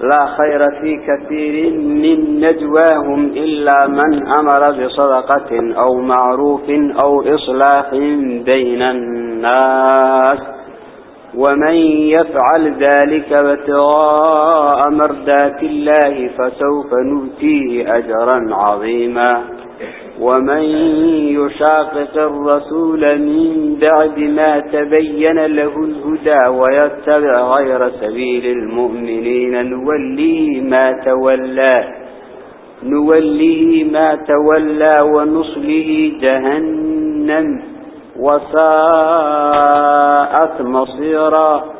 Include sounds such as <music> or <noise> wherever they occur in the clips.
لا خير في كثير من نجواهم إلا من أمر بصدقة أو معروف أو إصلاح بين الناس. ومن يفعل ذلك ابتغاء مردات الله فسوف نؤتيه أجرا عظيما. ومن يشاقق الرسول من بعد ما تبين له الهدى ويتبع غير سبيل المؤمنين نوليه ما تولى نوليه ما تولى ونصله جهنم وساءت مصيرا.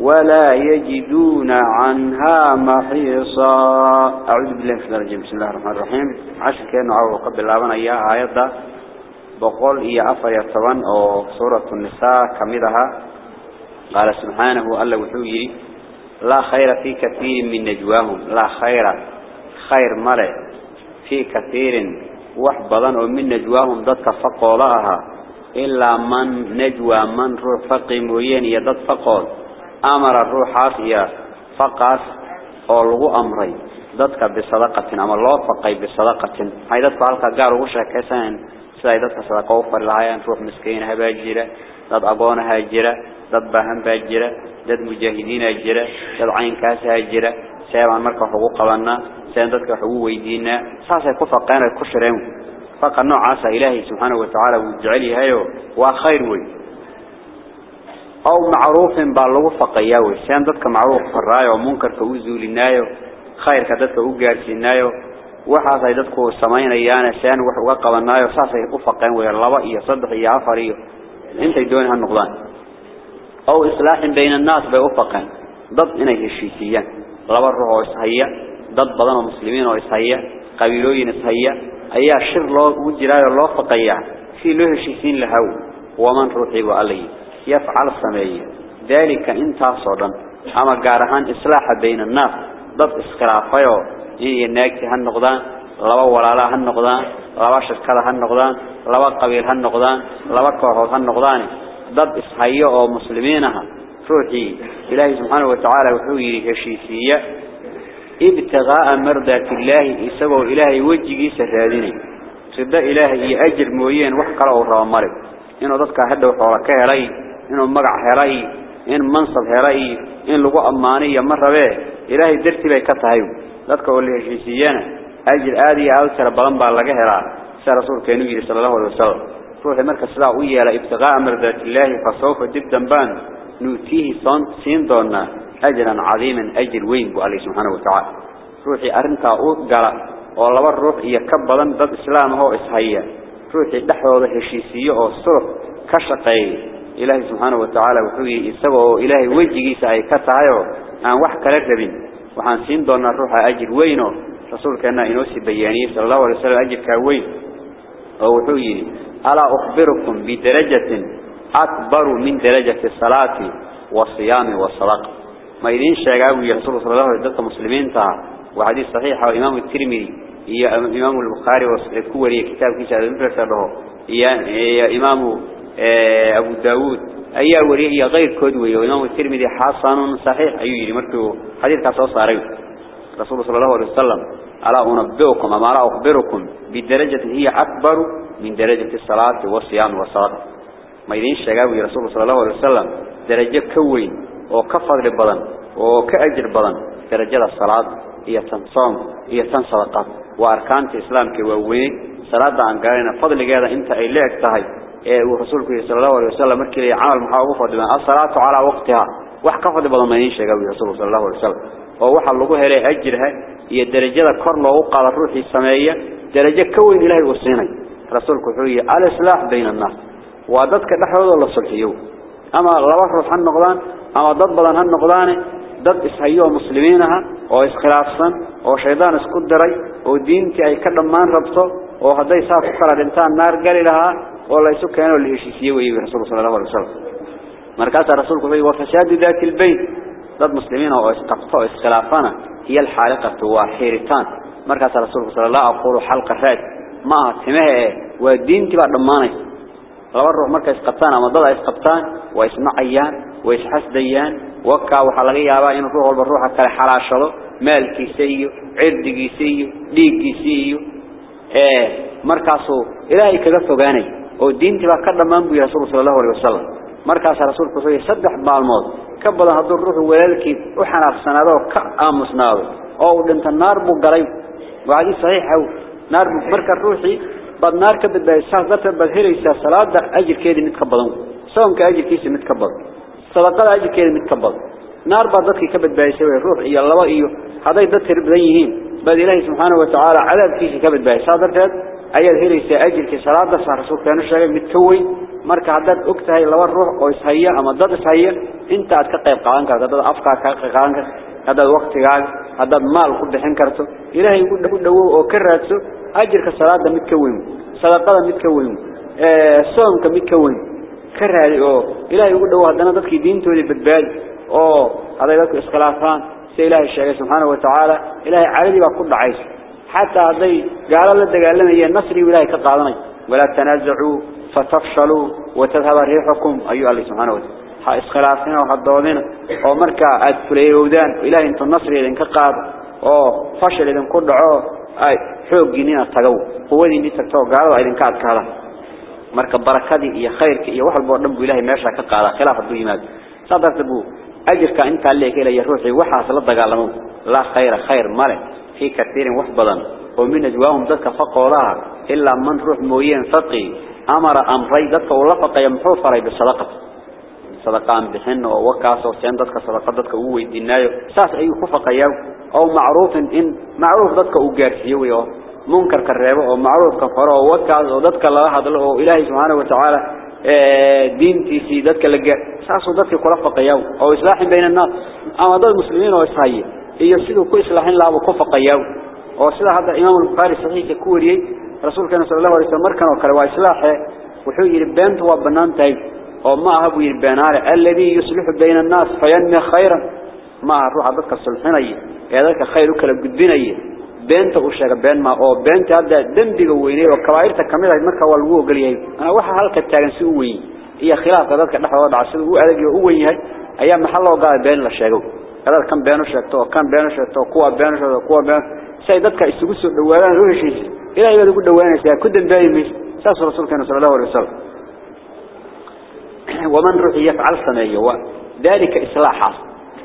ولا يجدون عنها محيصا. أعوذ بالله من الرجيم. بسم الله الرحمن الرحيم. عشر كانوا عوض قبل الله إياها آيات بقول إيا أفر يرتبان أو سورة النساء كمدها قال سبحانه ألا وحوي. لا خير في كثير من نجواهم. لا خير. خير ملئ في كثير. وحبضا ومن نجواهم ضدك فقولها إلا من نجوى من رفق موين يدد فقول. أمر الروح عافية فقاس أو لغو أمري. ضدك بصدقة أما الله فقي بصدقة. هاي ضدك عالك قارو شاكسان سيدا ضدك صدقه فرلايان روح مسكين هباجرة ضد أبونا هاجرة ضد باهم باجرة ضد مجاهدين هاجرة ضد عين كاس هاجرة سيبان مركا حقوق قبلنا. سيبان ضدك حقوق ويدينا. ساسا كفقين الكشرين. فقا نوع عاسى إلهي سبحانه وتعالى وجعلي هايو وخير وي. أو معروف بالله فقيا وشان ذاتك معروف فرايا ومنكر فوزو لنايو خير كذاتك وقال لنايو وحاسا ذاتك وسمين أيانا شان وحوقا لنايو ساسي افقين ويرلواء يصدق يعفري انت يدون هالنقضان أو إصلاح بين الناس بأفقين ضد إنه الشيسية لبر روح وإسهية ضد بضان المسلمين وإسهية قبيلوين إسهية أي شر الله وجلال الله فقيا في له الشيسين لهو. ومن روحي وأليه يفعل سمية ذلك انت صدا أما قارهان إصلاح بين الناس. ضد إسكرافيو. إيه ناكتي هالنقدان. لبا ولالا هالنقدان. لبا شركة هالنقدان. لبا قبيل هالنقدان. لبا كوحوث هالنقدان. ضد اسحيو أو مسلمينها. روحي. إلهي سبحانه وتعالى وحوي هشيسية. ابتغاء مرضات الله إسابه إلهي وجهي سهاديني. صدى إلهي أجر موين وحقره الرامرب إنه ضدك هدو حولك هلي inuu magac helay in mansab helay in lagu amaaniyo ma rabe ilaahay darti bay ka tahay dadka oo la heshiisiyana ajir aad iyo aad tira badan baa laga helaa sida rasuulkeenu yiri sallallahu alayhi wasallam ruuxa marka sidaa u yeela ibtigaa mardatillahi fa sawfa dibdan ban nuutihi son siin doona ajran cadiiman ajr weyn bu allah subhanahu wa ta'ala ruuxi arinta uu gala oo laba ruux iyo ka إلهي سبحانه وتعالى وحوي إساقه إلهي وجهي سعي كتايو. عن وحك لربين وحان سين دونا الروح أجر وينو. رسول كان إنوسي بياني صلى الله عليه وسلم أجر كوين. وحوي ألا أخبركم بدرجة أكبر من درجة الصلاة والصيام والصلاة ما يدين شاقاوي رسول صلى الله عليه وسلم مسلمين تها وحديث صحيح وإمام الترمذي هي إمام البخاري والكوري كتاب كيسا المفرد له هي إمام أبو داود. أيها وريه غير كودوي وإمام الترمذي حسن صحيح. أيها يري مركو حديث كاسو صاري رسول صلى الله عليه وسلم ألا أنبئكم أما لا أخبركم بدرجة هي أكبر من درجة الصلاة والصيام والصلاة. ما يدين الشجاوي رسول صلى الله عليه وسلم. درجة كوين وكفر لبضن وكأجر بدن درجة الصلاة هي تنصام هي تنصدقات وأركان الإسلام كوين. صلاة عن قارنا فضل جاذا أنت أي لعك تهي. ورسولك صلى الله عليه وسلم مركي عمل محاوفة دماء الصلاة على وقتها ما يدين الشجاوي رسول صلى الله عليه وسلم ووحى اللغة هي أجرها هي درجة كر له وقال الروح السمائية درجة كوين إلهي والصيني رسولك حوية الإصلاح بين الناس وادتك نحوه الله صلحيو أما لبا روح النقضان أما ضد بدن هالنقضان ضد إسهيو مسلمينها أو إسخلافصا أو شيطان اسكدري أو دينتي أي كلمان ربطه سافو كلا الانتان نار قال لها والله كانوا اللي يشيسيوه رسول صلى الله عليه وسلم. مركز رسولك حوية وفساد ذات البيت. ضد مسلمين أو إسقطوا إسخلافنا هي الحالقة وحيرتان. مركز رسولك صلى الله عليه وسلم حلقة فات ما تمه ودين تبع دماني لو الروح مركز إسقطان أما ضد إسقطان وإسمعيان وإسحسديان وكا وحلقي يابا إن الروح والبروح كلا حلاشلو مالكي سيو عردكي سيو ديكي سيو إيه مركزو إلهي كذا فقاني ودين تبع كدمان بي رسول صلى الله عليه وسلم مركز رسولك صلى الله عليه وسلم صدح بالموت كبدا هذا الروح ولالكي وحنا في سنادو كأمسنادو أو دنت النار بقريب وهذه صحيحة نار مركز روحي بعد نار كبد بيساس ذات بدهيريسا صلاة أجر كيدي متكبضون سواء كأجر كيسي متكبض صدقاء أجر كيدي متكبض نار بعد ذاتك كبد بيساوي الروح إيا الله إيو هذا يدتر بديهين بعد الله سبحانه وتعالى عذاب كيسي كبد بيساس ذات أيها هيريسا أجر كي صلاة صار رسول كانوا الشيء متكوي marka hadaad ogtahay laba ruux oo ishaya ama dad ishaya inta aad ka qayb qaadan karto dad afka ka qaadan karto hadaad waqtigaaga hadaad maal ku bixin karto ilaahay ugu dhawow oo ka raadso ajirka salaada mid ka weyn sadaqada mid ka weyn ee soonka mid ka weyn ka raadi oo ilaahay ugu dhawow hadana dadkii diintooda badbaadi oo haday dadku iskhilaafaan si ilaahay sheegay subhanahu wa ta'ala ilaahay caadi ku dhacaysa حتى هذي قال له دقالنا هي النصر ولاي كقاضني ولا تنازعوا فتفشلوا وتذهب ريحكم. أيها الله سبحانه وتعالى. ها إسخلافنا وحضوذنا ومركا أدفليودان إلهي انت النصر إذن كقاض أو فشل إذن كدعو أي حوق جنين التقو قوة دي تكتو قالوا إذن كاد كهذا مركا بركادي إيا خيرك إيا وحل بورنبو إلهي ماشا كقاضا خلاف الدويمات صدرت بو. أجرك أنت عليك إلى روحي وحا صلت قالمو لا خير خير مالك. في كثير وحبضا. ومن أجواهم ذلك فقولها إلا من روح موين فقي. أمر أمري ذلك ولفق يمحو فري بالصدقة صدقان بحن ووكاس وسين ذلك صدقة ذلك هو الدنيا ساس أي خفق يو. أو معروف إن معروف ذلك أجارسيو يو منكر كرهبه أو معروف كفره ووكاس وذلك الله هذا له. إلهي سبحانه وتعالى دينتي في ذلك لقى ساس ذلك خلفق يو. أو إصلاح بين الناس. أما ذل المسلمين وإسرائيل iyo sidoo ku islaahin laabo ku faqayaa oo sida hadda imaam al-bukhari saxiix ku wariyay rasuulka sallallahu alayhi wasallam markan oo kale waa islaaxe wuxuu yiri beenta waa banaantay oo ma aha buu yiri beenaale alladhi yuslihu bayna an-nas fayanmi khayran ma ruuxa dadka sulxinaya ee dadka khayr u kala gudbinaya beenta uu sheega been ma oo beenta hadda dambiga weynay oo kabaa'irta kamid ah marka waa lagu ogol yahay ana waxa halka taagan si u weyn iyo khilaafka dadka dhexdooda dhaca sida uu adag u weyn yahay ayaa maxal loo gaaday been la sheego هذا كان بينه شكته كان بينه شكته قوة بينه شكته قوة بينه سيدتك استجسوا دوالان روح شيء إلى يبدو يقول دوالان سيا كدن بايمش ساس رسول كان صلى الله عليه وسلم. <clears throat> ومن روح يفعل صنايع وذلك إصلاح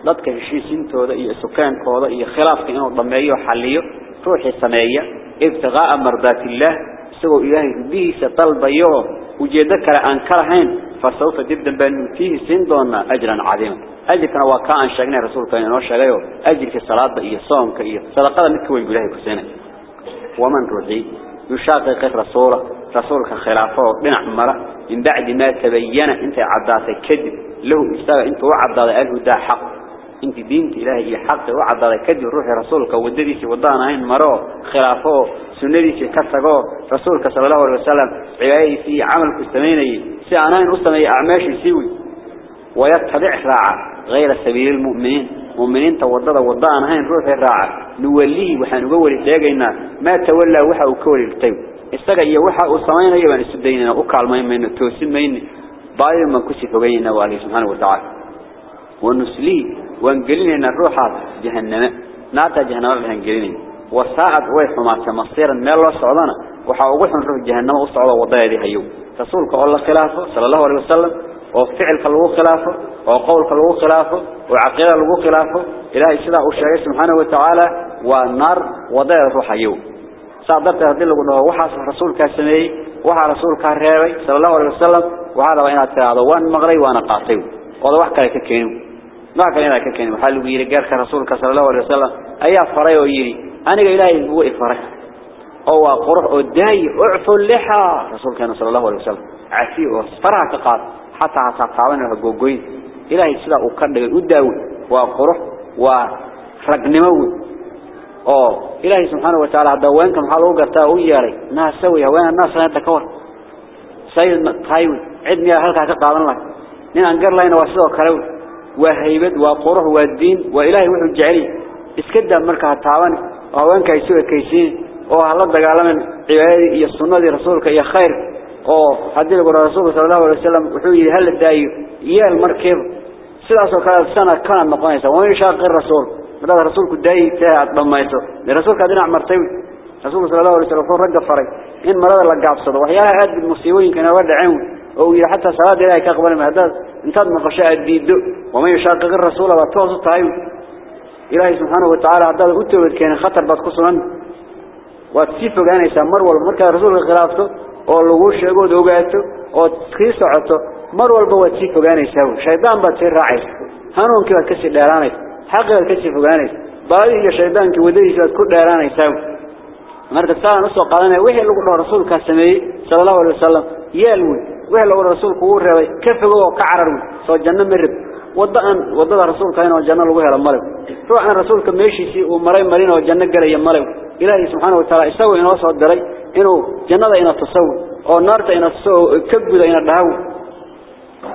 ضدك الشيء سنته ذا سكان كذا خلاف كأنه ضمية وحليه روح صنايع ابتغاء مرضات الله. سوى إلهي به سطلب يوم وجدك لأنكرهين فسوف جدا بأن فيه سندونا أجرا عظيما. أجركنا وكان شاقنا رسولك إنه شاقيه أجرك الصلاة إيه صومك إيه صدقاء مكوين بلاهي كسينة ومن رضي؟ يشاقق رسوله. رسولك خلافه. بنع مرة من بعد ما تبين أنت عداتك كذب. له استوى أنت وعداد أله دا حق. أنت دينت إلهي حق. وعداد كذب. روح رسولك. ودديسي ودانا هين مرة خلافه. سنديسي كسقه رسولك صلى الله عليه وسلم. عباية في كستميني سيعنين أستمي أعماشي سيوي ويتبع راعة غير سبيل المؤمنين. مؤمنين توضد وضعنا هين روح الراعة. نوليه وحن نقول إساقينا ما تولى وحا وكول التيب إساقا إيا وحا وصمينا يبان إسديننا وكالمين من التوسين مين بايد ما كسي فوقينا والله سبحانه وتعالى. ونسليه وانقلنا الروح جهنم. ناتا جهنم الهنقلين وساعد ويحما مصيرا ما الله صعدنا وحاوقنا نروح جهنم وصعد وضايا دي هيو. رسولك الله خلافه صلى الله عليه وسلم وفعل كلو خلافه وقول كلو خلافه وعقيدة لو خلافه. إلهي سيدا وشاقه سبحانه وتعالى والنار وضايا روح هيو صادرت هذه اللي قلنا وحاس رسولك سمي وحا رسولك الرابي صلى الله عليه وسلم وهذا وإنها تراضى وان مغري وأنا قاطيو وهذا وحكا لككينو ما كان إنا ككينو حالو يري قارك رسولك صلى الله عليه وسلم أيها فري ويري أنا إلهي هو إفرح أو قرح أداي أعفو اللحى. رسول كان صلى الله عليه وسلم عسي وصفرها تقاط حتى عطاقاونا وقوقوين إلهي سلا أكرد أداوي وقرح ورقنموي أو إلهي سبحانه وتعالى دوانك محلو قرتا وياري ناس سويها وين الناس لا تكور سيد تايوي عدني هلكا كقادن لك نين أنقر لنا واسدو كلو وهيبد وقرح والدين. وإلهي وحو الجعلي اسكدا مركا تاوان. وهوانك يسوي كيسين. Oo hala dagaalaman cibaadadii iyo sunnadii rasuulka iyo khayr oo hadii lagu rasuulka sallallahu alayhi wasallam wuxuu yiri hal daayo yeel markeeb sidaas oo kale sana kana noqonaysa waa in shaaqi rasuul madada rasuulku daayi taa dhamayso rasuulka dhinac martay rasuulka sallallahu alayhi wasallam wuxuu faray in marada la gaabsado waxyaalaha aad musiibooyinka naga dhaceen oo yiri hatta salaada ilaahay ka qaban ma hadad intaad maqasho aad diido waa in shaaqi rasuul la tooso tahay ilaahay subhanahu wa ta'ala hadda u toobad keenay khatar bad ku sugan وتصيف جانيسا مر والمركز رسول خلافته أو لغو شيء دوجاته أو تخيس عطه مر والبوتصيف جانيسا شيطان بتصير راعي هنون كذا كسر دارانيس حق كسر جانيس بعدين يا شيطان كودي شو كل دارانيسا مركز سال نص قالنا وحي لغو رسول كسمي صلى الله عليه وسلم يالوي وحي لغو رسول كور ربي كيف هو كعرر سو جنة مرب ودان ودada rasuulka inuu janno lagu helo malab ruuxan rasuulka meeshiisii uu maray marin oo janno galay malab ilaahi subhanahu wa ta'ala isagu inoo soo diray inuu jannada ina tusaw oo naarta ina soo ka guda ina dhaw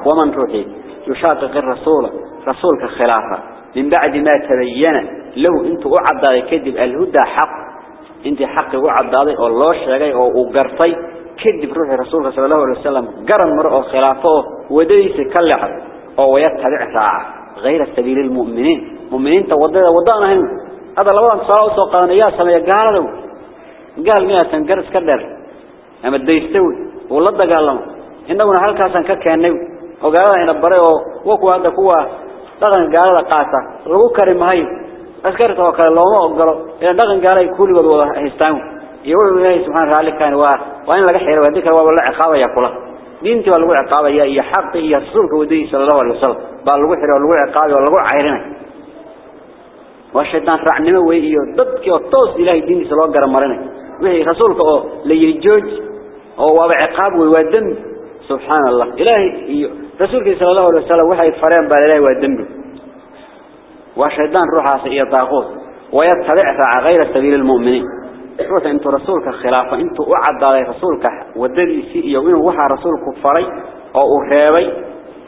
waman ruuxi yushaqiq ar-rasul rasuulka khilaafa min ba'di ma tabayyana lahu intu u cadaaday kadib al-huda haq inti haq u cadaaday oo loo sheegay oo uu gartay kadib ruuxi rasuulka sallallahu alayhi wasallam garan mar oo khilaafo wadadiisa ka leexad أو يتبع ساعة غير سبيل المؤمنين. مؤمنين توضينا وضعنا هم هذا لو أن صلاة وقالنا يا سمي قال له. قال مئة تنقرس كدر. أما الديستوي والله قال لهم. إنه هل كاسا ككينيو وقال إن بريء وكو هذا كوا دغن قال له قاتا لو كريم هاي. أذكرت وقال ما أقرأ. إن دغن قال يكولي والله هستانو يقول الله سبحانه وتعالى كان وإن لك حير وذكر والله عقابة يقوله دينته لو عقاب يا يا حق يا صرك ودي صلى الله عليه وسلم بل لو خيره لو عقاب ولا لو عيرنه وشيطان رعنمه وي يو ددك إلى دين صلى الله عليه وسلم وهي رسولك أو ليري أو وا عقاب وي سبحان الله الهي رسولك صلى الله عليه وسلم وهي فرين بالله الهي ودمه وشيطان روحه سي يطاغوت ويتبع غير سبيل المؤمنين روح انتو رسولك خلافة انتو اعد على رسولك وددي سيئي وإنه وحا رسولك فري أو اخيبي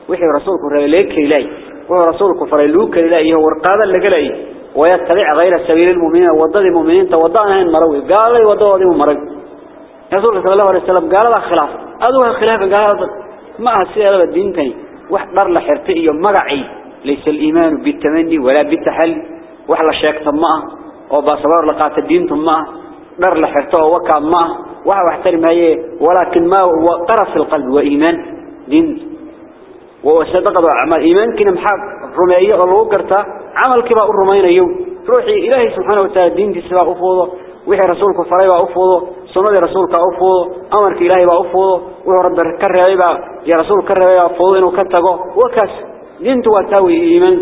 وحي رسولك فري ليك إلي وحي رسولك فري لوك إلي ورقادا لك إلي ويتبع غير سبيل المؤمنين ودد المؤمنين توضعنا هين مروي قال لي ودد مروي رسولك صلى الله عليه وسلم قال لا خلاف أدوها خلافة قال ما هسيئة الدين تاني. نار لحرتئي مقعي ليس الإيمان بالتمني ولا بالتحلي وحلا شيك معه وبصبر لقات الدين معه نار لحرته وكا معه وحا واحترم هي ولكن ما هو قرص القلب وإيمان. دين. وصدق أعمال إيمان كنا محاب رمائية الله قرتا عمل كبا الرمين يوم روحي إلهي سبحانه وتعالى دين دي سبا أفوضه. وحي رسولك فريبا أفوضه. سنة رسولك أفوضه. أمرك إلهي با أفوضه. وحي رب كرهيبا يا رسول كرهيبا أفوضه كتغو وكاس. دين تواتاوي إيمان.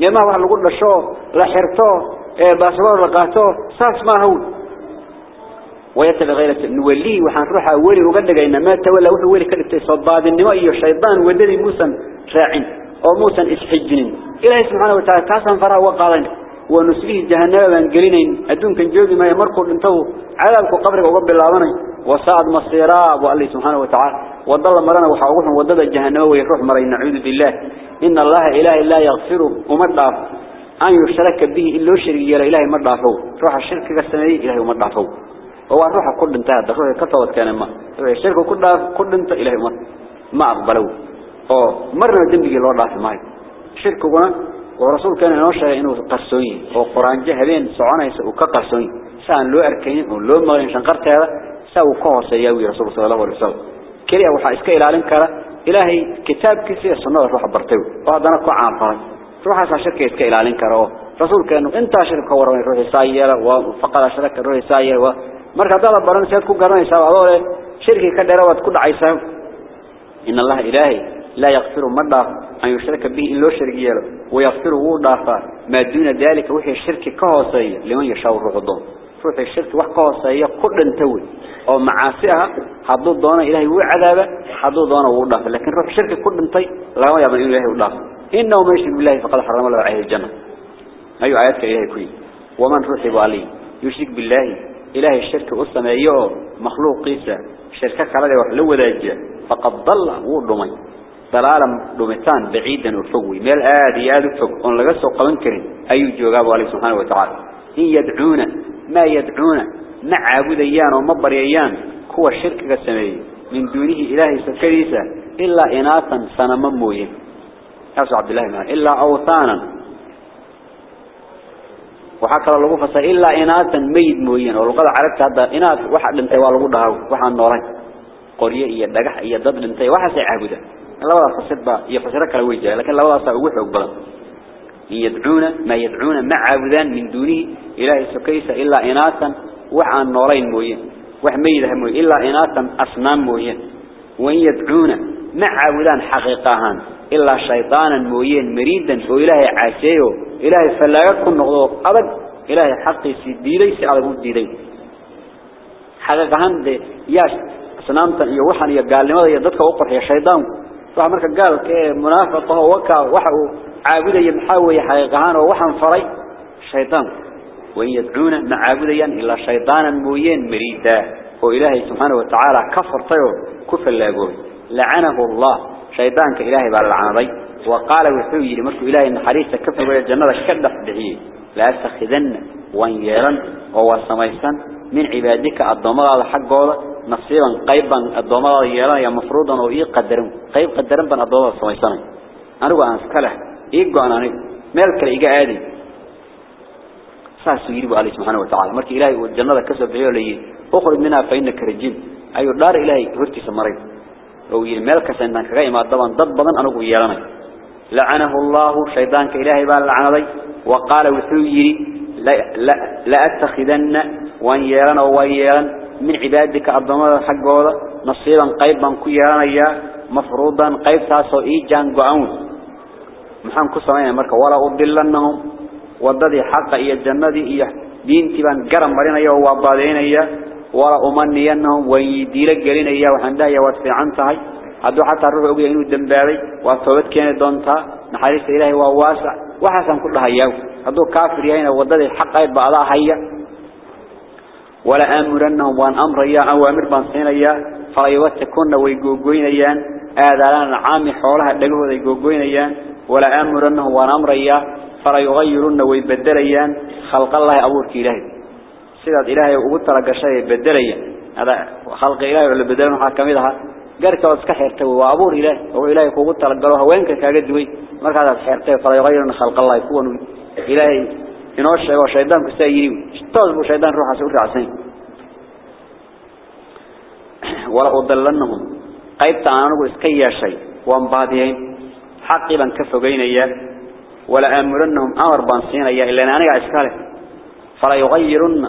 يما wax lagu dhasho la xirto ee baasboor la qaato saas ma hawl ويتبع غيرة نوليه وحان روح أولي وقال لك إن ما تولى وحو أولي كان ابتصاد النواء الشيطان وذلك موسى راعين أو موسى إسحجنين. إلهي سبحانه وتعالى كاسا فراء وقالين ونسليه جهنم وانقلينين أدون كان جوبي ما يمركوا لنتو عالك وقبرك وقب الله وصعد مصيراء وقال سبحانه وتعالى. وضل مرانا وحاوه وضل الجهنم ويروح مرين. نعوذ بالله. إن الله إله إلا يغفره ومدعف. أن يشرك به إلا وشرك يلا إلهي مدعفه. روح الشرك قسمه إلهي مدعفه. هو روح كل انتهى. روح كتوت كان ما. الشرك كل كل انت إلهي ما. ما أقبلوا oo marna dembigii loo dhaafi maayo shirkiguna ورسولكنا نوشى إنه قرصوني أو قرآن جهبين صعنا يسوق كقرصوني سان لو أركين. ولو مغين شنقرت هذا. سو قوس ياوي رسول صلى الله عليه وسلم. كلي أو حاسك إلى علم كرا. إلهي كتاب كثير صنع روح برتوي وهذا أنا كعام فاي روح على شركة إسك إلى علم كرا. رسول كانوا أنت شركة ورا روح سايرة وفقد شركة روح سايرة ومركز هذا برن سيد كو قرن يسوع هذول شركة كده روت كل عيسى إن الله إلهي لا يغفر مرة أن يشرك به إلا شرك يله ويغفر وضعفا ما دون ذلك وحي الشرك كهوسية لمن يشاء الرغضون روح الشرك وحكهوسية كل انتوي أو معاسيها حدود دونا إلهي وعذابه حدود دونا وضعفا لكن روح الشرك كل انتي لا يضمن إلهي وضعفا إنه ما يشرك بالله فقد حرم الله عليه الجنة أي آياتك إلهي كوي ومن رحب عليه يشرك بالله إلهي الشرك أصلا أيه مخلوق قيسة شركة كلا وحلو ذاجة فقد ضل وضمي ضلالا دمتان بعيدا وفوي ميل آدي آدي فوق أن لقصوا قوان كرين أي جواب عليه سبحانه وتعالى. إن يدعون ما يدعون مع عبوديان ومبريان هو الشرك السمائي من دونه إلهي سكريسة. إلا إناثا سنما موين يا عبد الله إلا أوثانا. وحكى الله فصا إلا إناثا ميد موين ولقد عرفت هذا إناث واحد انتي والغو دهو واحد نورين قرية إيا دقح إيا ضد انتي واحد سيعبده labada fasirba iyo fasiro kala way jiraan laakiin labadaas ugu xoog badan yad'una ma yad'una ma caabudan min dunihi ilaahi sukaysa illa inatan wa aan noolayn mooyeen wax meeydaha mooyeen illa inatan asnam mooyeen wa yad'una ma caabudan xaqiiqahan illa shaytaanan mooyeen mariidan oo ilaahi caaseeyo adag ilaahi xaqiisi diiday si adag u diiday xaqiiqahan de yaash asnaamtan iyo waxan iyo gaalnimada iyo dadka u qorxiya shaydaanku فمرك قال منافقة وكا وحو عابديا محاوي حقيقهان ووحن فري. شيطان. وإن يدعون معابديا إلا شيطانا مويين مريدا. وإلهي سبحانه وتعالى كفر طيو كفر لاقوي لعنه الله. شيطان كإلهي بالعنضي وقال وحوي لمرك إلهي إن حريصة كفر ويا الجنة كدف دعيه لا أستخذن وانيرا ووسميسا من عبادك الضمار حقه نصيبا قيبا الضمار يرى يا مفروضا وإيه قدرون قيب قدرن بان الضمار سميسانا أنا قوة أنسكاله إيه قوة أنا مالك لإيقا آدي. ساسو يريبو عليه سبحانه وتعالى. مرك إلهي والجنة كسب بحيه لي أخرج منها فإنك رجيم. أي دار إلهي هرتي سمرين يري مالك سنان كغاية ما ضبان أنا قوة يرانا لعنه الله شيطان كإلهي بان لعنضي وقال وحيري لا, لا, لا أتخذن وأن يرانا وأن يرانا من عبادك الضمار حقه نصيبا قيبا كيرانا مفروضا قيب تاسو إيجان قعون. محان كسرين مركا ولا أضلنهم. وضدي حق إيا الجنة إيا دين تبان قرم مرين إيا وابادين إيا ولا أمنينهم ويديلك قلين إيا وحندا إيا هدو حتى أقول إنه الدنباري واتفوت كان دونتا نحريس إلهي وواسع وحسن كلها إياه هدو كافر يهين وضدي حق إيا بعضها هيا ولا أمرنهم وأن أمر يا أوامر بانسين يا فيوتكون ويجوجين يان آذان العام حولها دلوه ويجوجين يان ولا أمرنهم وأن أمر يا فيغيرون ويبدليان خلق الله أبورك إلهي سيدات إلهي وقلت لك شيء بدليان هذا خلق إلهي ولا بدلون حكميدها قالك واسكحرته وأبور إلهي هو إلهي وقلت لك قالوها وينك كاقدوي مرك هذا حرته فيغيرون خلق الله يكون إلهي inoo sheego shaydaanku saa yiri toos buu shaydaan ruuxaas u raacsan wala udallanahum qaybta aanagu iska yeeshay waan baadiyeen xaqi baan ka fogeynaya wala amrunhum amar baan siinaya ilaa aniga iska leh fala yughayirunna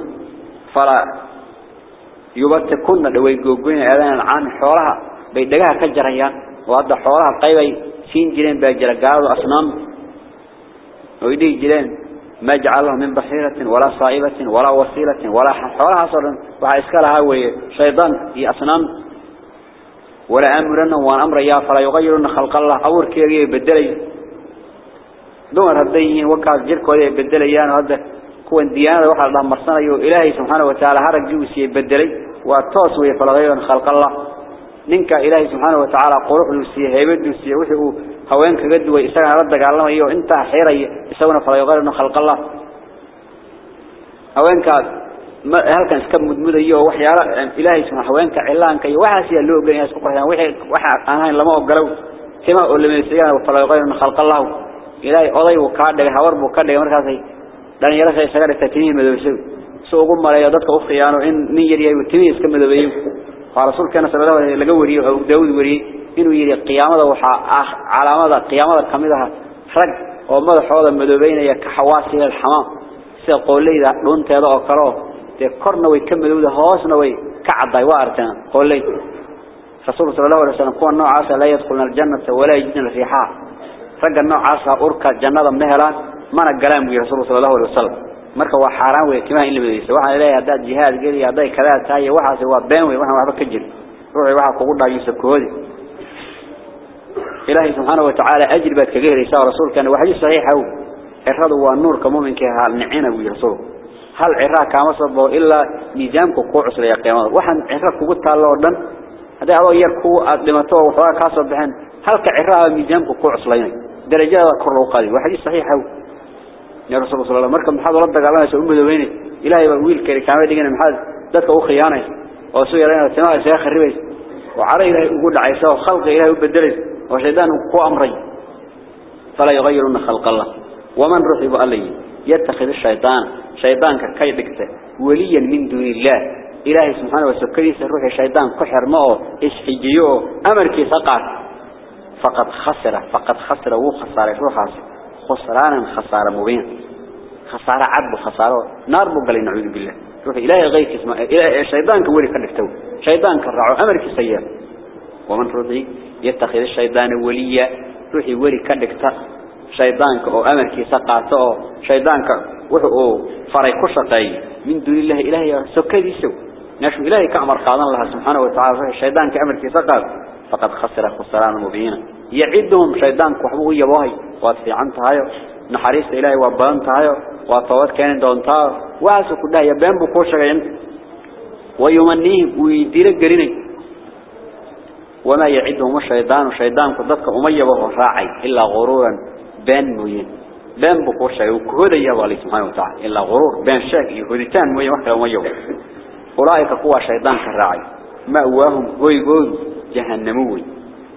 bay dhagaha ka jarayaan oo hadda xoolaha qaybay siin jireen baa jira gaaladu asnaam oo idii jireen ما جعله من بحيرة ولا صائبة ولا وسيلة ولا حولها صلا وعسكالها هو شيطان هي أصنام ولا أمرنا وأمر يا فلا يغيرون خلق الله أور كي بدلي دون هديه وكال جرك ولا بدليان هذا كون ديانة وحال الله مرسنا يو إلهي سبحانه وتعالى هرق جوسي بدلي وتوسوي فلا غيرون خلق الله ننك إلهي سبحانه وتعالى قروح لسيه هيبت لسيه وحيه هوين كجد ويسأل على الدجال الله يو أنت حيري يسوون فلا يغير إنه خلق الله ما هل كان سكب مدمد يو وحيا إلهي سبحانه هوين كعلان كي وحاسي اللو جاي يسقط يعني وحي وح أنا لما أقولوا كما أقول لمن يسيان فلا يغير من خلق الله إلهي أضي وكاد هور بكاد مركزي لأن يرسل سجر التتميم مدوسو سوق ما لا يدك أخيانه إن نيجي يتميز كم مدوسو فرسول كان صلى الله عليه وسلم وري أو داود وري إنه يري قيامة وحا علامة قيامة كمدها رج وما حوض مدوبين يكحواسي الحمام. سيقول لي ذا دون تيضا أكره تكرنا ويكملوا ذا هاسنا ويكعد وارتنا. قول لي رسول صلى الله عليه وسلم قال نوع عاسى لا يدخلنا الجنة ولا يجدنا الريحة رجع نوع عاسى أركا الجنة منهلا ما نقلام رسول صلى الله عليه وسلم. مركا وحرام وكما إلا بديسة وحا إليه هداد جهاد قلي هداد كذا تاية وحا سوا بين وحا وحا كجر روحي وحا قول الله يوسف كهودي إلهي سبحانه وتعالى أجل بات كغير إيسا رسول كان وحدي صحيح هو إرادوا والنور كمؤمن كهال نعينا بي رسول هل عراك كما صبوا إلا نظامك قوعس ليا قيامة وحن عراك قلت الله دن هذا هو يركو أدمته وحواك كاسب بحن هل كعراك نظامك قوعس ليا درجات كرة وقادي وحدي صحيح هو يا رسول الله صلى الله عليه وسلم. مركب محاضر ربك على سؤال مدويني إلهي بقول كري كامل دينا محاضر ذاتك أخياني وسوي لنا السماء سياخ الربيس وعلى إلهي يقول عيسى وخلق إلهي يبدلس وشيطان قو أمري. فلا يغيرون خلق الله. ومن رحب عليه يتخذ الشيطان. شيطان كي دكته وليا من دون الله. إلهي سبحانه وتعالى روح الشيطان كحر معه إسحجيه أمر كي سقط فقد خسر. فقد خسر. وخسر روحه. خسرانا خسارة مبين. خسارة عب خسارة نار بقل نعوذ بالله. روح إلهي غير اسمه إلهي الشيطان كولي كنكتو شيطان كرعه أمر كي سيئ ومن رضي يتخذ الشيطان وليا. روحي ولي كنكتا شيطانك أو أمرك سقاطه شيطانك وحو فري كشقي من دون الله إلهي سكدي سو. نشو إلهي كأمر قادن الله سبحانه وتعالى. الشيطان كأمرك سقاط فقد خسر خسران مبينا. يعدهم شيطانك وحبوه يباهي. واتفي عنت هايو نحريس إلهي وبانت هايو واتوات كان دونتا واسو كلها يبان بكوشة ويمنيهم ويديرك قريني وما يعدهم الشيطان الشيطان كذلك أمية وهو راعي إلا غرورا بين موين بين بقوشة وكهود يا الله سبحانه وتعالى. إلا غرور بين شاك يهودتان موين وحدة أمية أولئك قوى شيطان كالراعي. مأواهم قوي قوي جهنموي.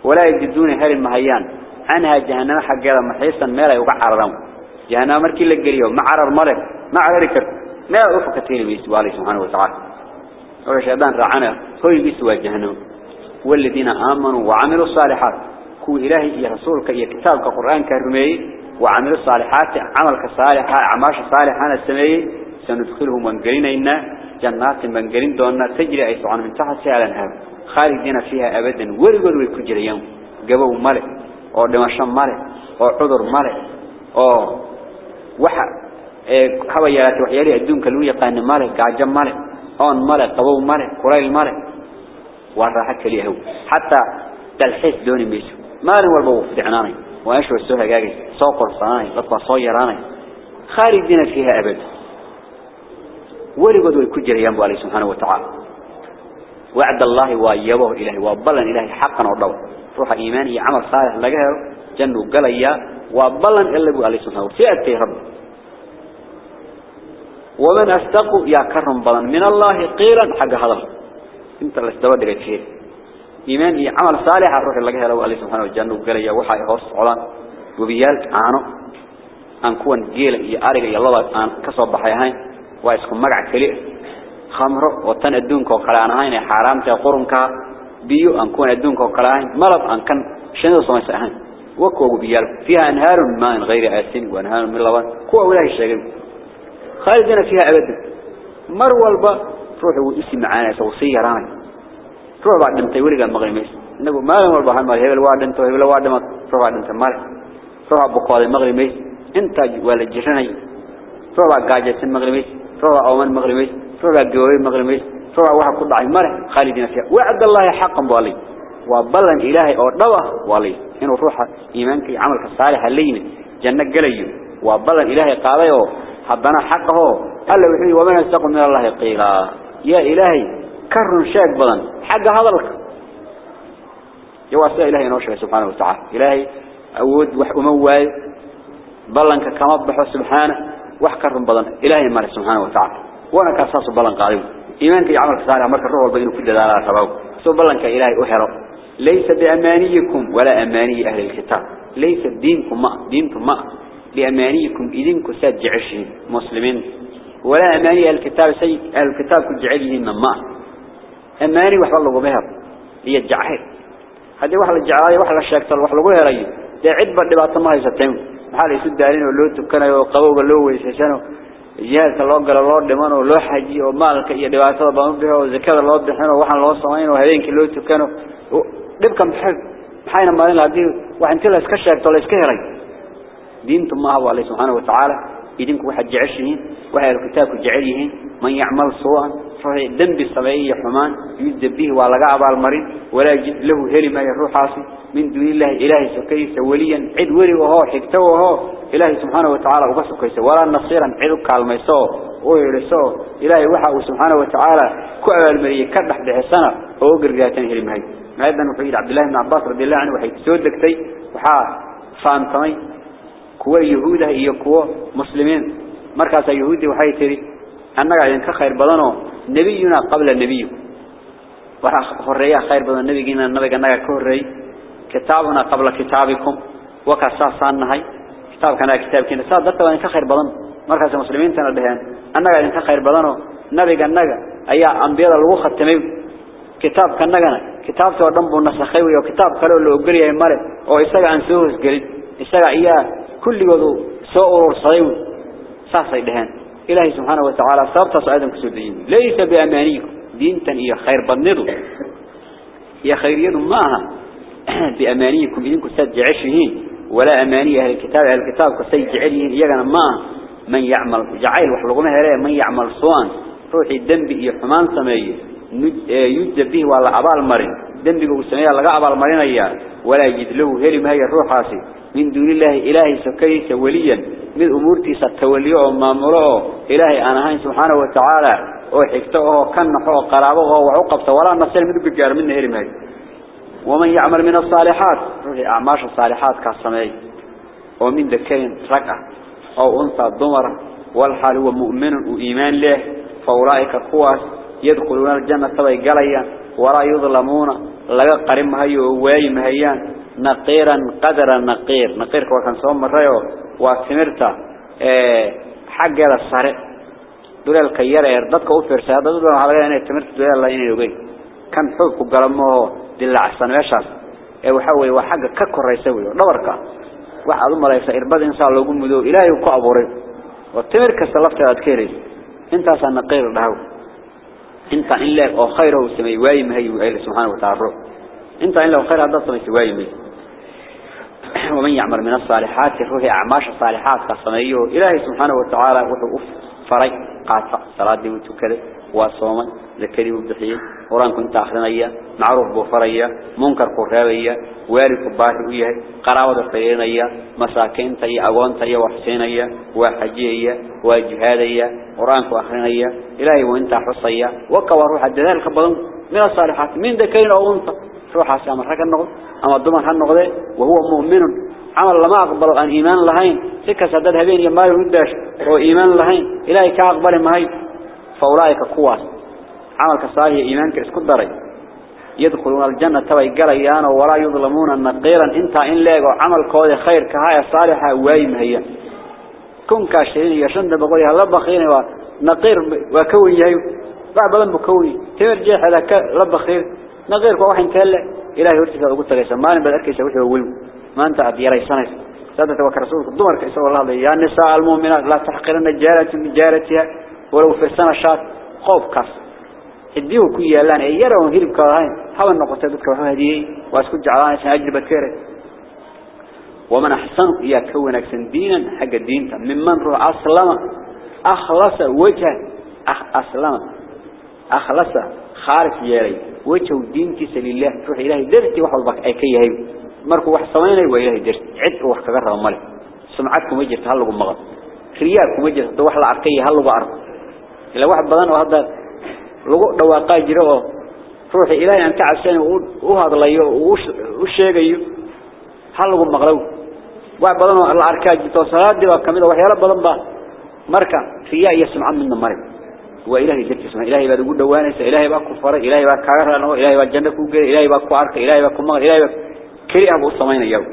ولا يجدون هل المهيان. عنها جهنم حق هذا محيصا ما لا يوقع عرضهم جهنم مركي لقريهم مع عرر ملك مع عرر ما أفق كثير بيسوى الله سبحانه وتعالى. ولا شيطان رعنا هو بيسوى جهنم. والذين آمنوا وعملوا الصالحات. كو إلهي يا رسولك يا كتابك قرآن كرمي. وعملوا الصالحات. عملك صالحة. عماش صالحة. السمي. سندخلهم منقرين إنا. جنات منقرين دوننا تجري أي سعان من تحت على الأنهار خالدين فيها أبدا. ورقل ويكجر يوم. قبوا ملك أو دمشان ملك أو عذر ملك أو وحا. هوا يالات وحيالي الدون كلو يقان ملك قاجم ملك أون ملك قبوا ملك قريل ملك والراحة كلية حتى تلحيث دوني ميسو. مالي والبو في عناني وأشوى السوها جاجي صوقر صناني لطبع صيراني خالدين فيها أبدا. ولقدوا الكجر ينبو عليه سبحانه وتعالى. وعد الله وأيبه إلهي وأبلا إلهي حقا وضوء روح إيماني عمل صالح لقاه جنو قليا وأبلا إلا عليه سبحانه وتعالى. رب. ومن أستقوا يا كرم بلا من الله قيلا حق هذا. انت اللي استوى دقيت فيه. إيمان إيه عمل صالح اللي قاله الله سبحانه وجل وقال يا وحي هوس علان وبيالك عنه أن كون جيل يأرق الله أن كسب بحيهين وإسكم مقع كلي. خمر وطن الدونك وقلان هين حرام تقرنك بيو أن كون الدونك وقلان ملب أن كان شنو صمس أهين وكو بيالك فيها أنهار من غير آسن وأنهار من لبن. كو ولا شيء خالدنا فيها أبدا. مر والبا. روحي اسم معانا توصية راني روح بعد دمتي ورقة مغرميس إنه ما لهم والبا هالمال. هبل واد انتو هبل واد ما. روح بعد دمتي مالك روح بقاضي مغرميس انت ولا جرني روح بعد قاجة مغرميس روح أومن مغرميس روح بعد جوي مغرميس روح واحد كل عين مالك خالدين فيها. وعد الله حقا بالي وبلن إلهي أو دوا والي إنه روح إيمانك عملك الصالح اللين جنة قليو. وبلن إلهي قاضيه حبنا حقه. قال له ومن يستقم من الله قيلا. يا إلهي كر شاك بدن حق هذا لك. يواسى إلهي نوشه سبحانه وتعالى. إلهي أود وحمواي بلنك كما بحو سبحانه. وحكر بدن إلهي مالك سبحانه وتعالى وأنا كاساس بلن قادم إيمانك يعمل كثيرا مركز الروح البدين في الدلالة سباو سو بلنك إلهي أحره ليس بأمانيكم ولا أماني أهل الكتاب ليس دينكم ما دينكم ما بأمانيكم إذنكم سجعشين مسلمين ولا أماني أهل الكتاب سي أهل الكتاب كجعلهم ما أماني وحول الله بها هي الجعهر هذه وحل الجعاية وحل الشاكتر وحل الله رأيه ده عدبا لبعض ما يستعمل محال يسد دارين ولو تكنا وقووا ولو ويسسنوا jihaadka loo galo loo dhimano loo xajiyo maalka iyo dhibaatada baan bixiyo zakada loo bixino waxaan loo sameeyno habeenkii loo tukano dhibka maxay maxayna maalin hadii wax inta la iska sheegto la iska helay diintu ma aha Allah subhanahu wa ta'ala idinku waxa jeceshiin waxa kitaabku jecel yihiin man ya'mal su'an صحيح. دم بالسمائي حمان يجد به وعلقاء بالمرين ولا يجد له هلما يروح عاصي من دون الله إلهي سكيس وليا عد وري وهو حكته وهو سبحانه وتعالى وبسكيس ولا نصيرا عدو كالميسو ويرسو إلهي وحا سبحانه وتعالى كعب المرية كرح بحسنة. وقر قاتن هلما هي مهيدا نفيد؟ عبد الله بن عباس رضي الله عنه وحيد. سود لكتي وحا فانتمي. كوى يهودة إيا كوى مسلمين. مركز يهودي وحيتري أنك عدن كخير بلانو. Waxa horeeya khayr badan nabigiina nabiga naga ka horeey كتابنا قبل كتابكم. وكساسان نهي كتابكنا كتابكنا صادقت وان كخير بدن مركز المسلمين تنا دهان انغا ان كخير بدنو نبيغا نغا أيا أنبياء لو ختمي كتاب كنغنا كتاب تو دنب نسخي ويو. كتاب كلو لو غريي مره أو سو هسغلي اسغا ايا كل ودو سو اورور صيو ساسي دهان إلهي سبحانه وتعالى صابت صعيدا كسودين ليس بأمانيكم. دينتا هي خير بنضو هي خيرية معها <clears throat> بأمانيكم. إذنكم سجعشهين ولا أماني أهل الكتاب. أهل الكتاب كسيجعلهين إيقنا ما. من يعمل جعيل وحلقنا هلاء من يعمل صوان. روحي الدنب إيه حمان سميه. يجد به ولا أبال مرين دنبه وسميه لقى أبال مرين إياه. ولا يجد له ما هي الروحاسي من دون الله إلهي سكيس وليا. من أمورتي ستوليه ومامره إلهي أنا هاي سبحانه وتعالى. وحكته كنحه قرابه وعقبته ولا نصير من بجار منه هلي ما هي ومن يعمل من الصالحات روحي أعماش الصالحات كالسماء ومن ذكر ركعة أو أنثى ضمر والحال هو مؤمن وإيمان له. فأولئك قواس يدخلون الجنة تبعي قليا ولا يظلمون. لقى قرم هاي وواي مهيان نقيرا قدر نقير نقير كوا كان صوم مريو واتمرتا آه حق هذا الصارع دول الكيارة يرددك أفر سيادة دول على أن يتمرت دول الله إنه يقول كان حب قلمه dilacsan meeshaas ee waxa weeye waa xagga ka koraysa weeyo dhabarka waxa aad u malaysa irbad insaan loogu mudo ilaahay ku abuuray oo timir kasta lafteeda aad ka helayso intaas aan qeyr dhaw in leeg oo khayr oo sameey waay mahay ilaahay subhanahu wa ta'ala inta in leeg khayr hada sameey waay mahay ومن يعمل من الصالحات روح أعماش الصالحات كصميه إلهي سبحانه وتعالى وحو فرق قاطع. صلاة دي وتكذب وصوما ذكري وبدحية قرآن كنت أخرنية معروف بفرية منكر والد كبار وياه قراوة فرينية مساكين تي أغوان تي وحسينية وحجية وجهادية قرآن كأخرنية إلهي وانت حصية وكوا روح الدلال بدن من الصالحات. من ذكرين أو انت روح سامر حق النقض. أما الضمن النقض وهو مؤمن. عمل لما أقبل عن إيمان لهين. سكة سدد هبين يمال وداش وإيمان لهين. إلهي كأقبل مهي فأولئك قواس عمل كصالح إيمانك إسكت دري. يدخلون الجنة تبعي قريان ولا يظلمون نقيرا. انت إن لاقوا عمل كود خير كهاية صالحة وايم هي؟ كن كاشرين يشند بقولي هلا بخير نقير وكوي يهي؟ بعد بلن بكوي تمرجع هذا لبخير نقير كواحد كلا إلهي ورتك أقول تغيسا ما نبدأ أركيسا وحي وولو ما أنت أبي ريسانيس سادة وكرسولك الضمر كيسا والله يا نساء المؤمنات لا تحقرن الجارة من جارتها. ولو في السنة شات خوف كاس. الديو كي يالان أي يرون هيرب كاهين. هوا النقطة وحوها دي وأسكت جعلان عشان أجل بكيري ومن أحسن إيا كونك دينا حق الدين ممن روح أسلم أخلص وجه أخ أسلم. أخلص خارف يالي وجه الدين كيس لله روح إلهي درتي وحول بك. أي كي يهيب. مركو وحصوين وإلهي درت عد وحكا قرر مالك. سمعتكم وجهت هلقوا مغض خرياكم وجهت وحل عرقية هلقوا أرض إلا واحد بدن وهذا لقوا دواقا جروا روح إلهي أن تعسين وهذا الله وشيغيو هلقوا مغلو واحد بدن العركاج توصلات دي وكمل وحيالا بدن با مركا خريا يسمع من المرض وإلهي درتي سمع إلهي بقى يقول دوانيس إلهي بقى كفر إلهي بقى كعرنا إلهي بقى جنة كوجر إلهي بقى كعرك إلهي بقى كمغ إلهي بقى كري أبو الصمين اليوم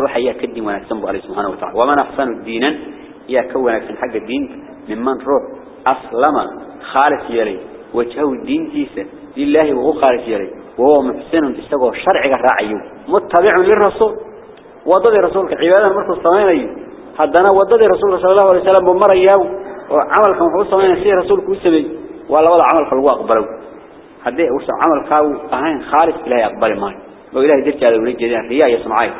روح يا كدي ونكسم عليه سبحانه وتعالى ومن أحسن الدين يا كونك في حق الدين ممن روح أسلم خالص يلي وجهه الدين تيسه لله وهو خالص يلي وهو محسن تستوى شرعك راعيه متبع للرسول. وضد رسولك. عبادة مركز الصمين هدنا وضد رسول صلى الله عليه وسلم بمر إياه وعمل كم حوصة من سير رسولك وسبي ولا وضع عمل خلوه أقبله وسع عمل كاو. أهين خالص إلهي أقبل ماي. وإلهي على ولي جديد رياء يسمعي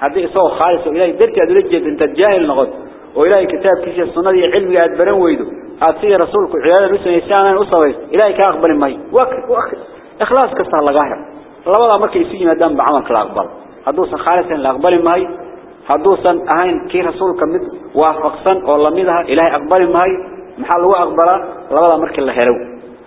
هدي صو خالص وإلهي درت على ولي جديد أنت جاهل نغض. وإلهي كتابكيس السنة دي علمي أدبرين ويدو. عطيه رسولك عيادة رسولي السلام عن أصويس إلهي كأقبل المي وكر وكر إخلاص كسر لغاهر الله والله مكي يسيجي مدام بعمك لأقبل هدوسا خالصا لأقبل المي هدوسا أهين كي رسولك مد وافق صن والله مدها إلهي أقبل المي محال هو أقبل. الله والله مكي الله يرو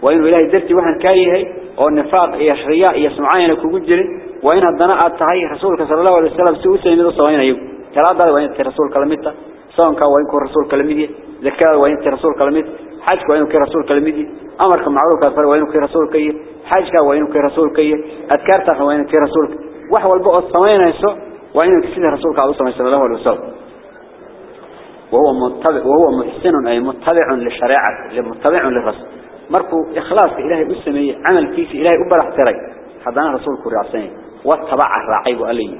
وإن إلهي درتي وحن كايهي. والنفاق يشرياء يسمعين كوجر وإن الدناء التعيي رسولك صلى الله عليه وسلم سوء سيمد الصوين أيوب. كلا دار وين رسولك لميتة. صانك وين كل رسول كلمتي ذكاء وين كل رسول كلمتي حاج وين كل رسول كلمتي أمرك معروف كفر وين كل رسول كي حاجك وين كل رسول كي أذكرتك وين كل رسول وحول بقى الصوين يسوع وين كل رسول كعوسم صلى الله عليه وهو متبع وهو محسن أي متبع للشريعة لمتبع للرسول مركو إخلاص إلهي بسمية عمل كيس إلهي أبرح ترى حضان رسول كريعسين واتبعه رعيب عليه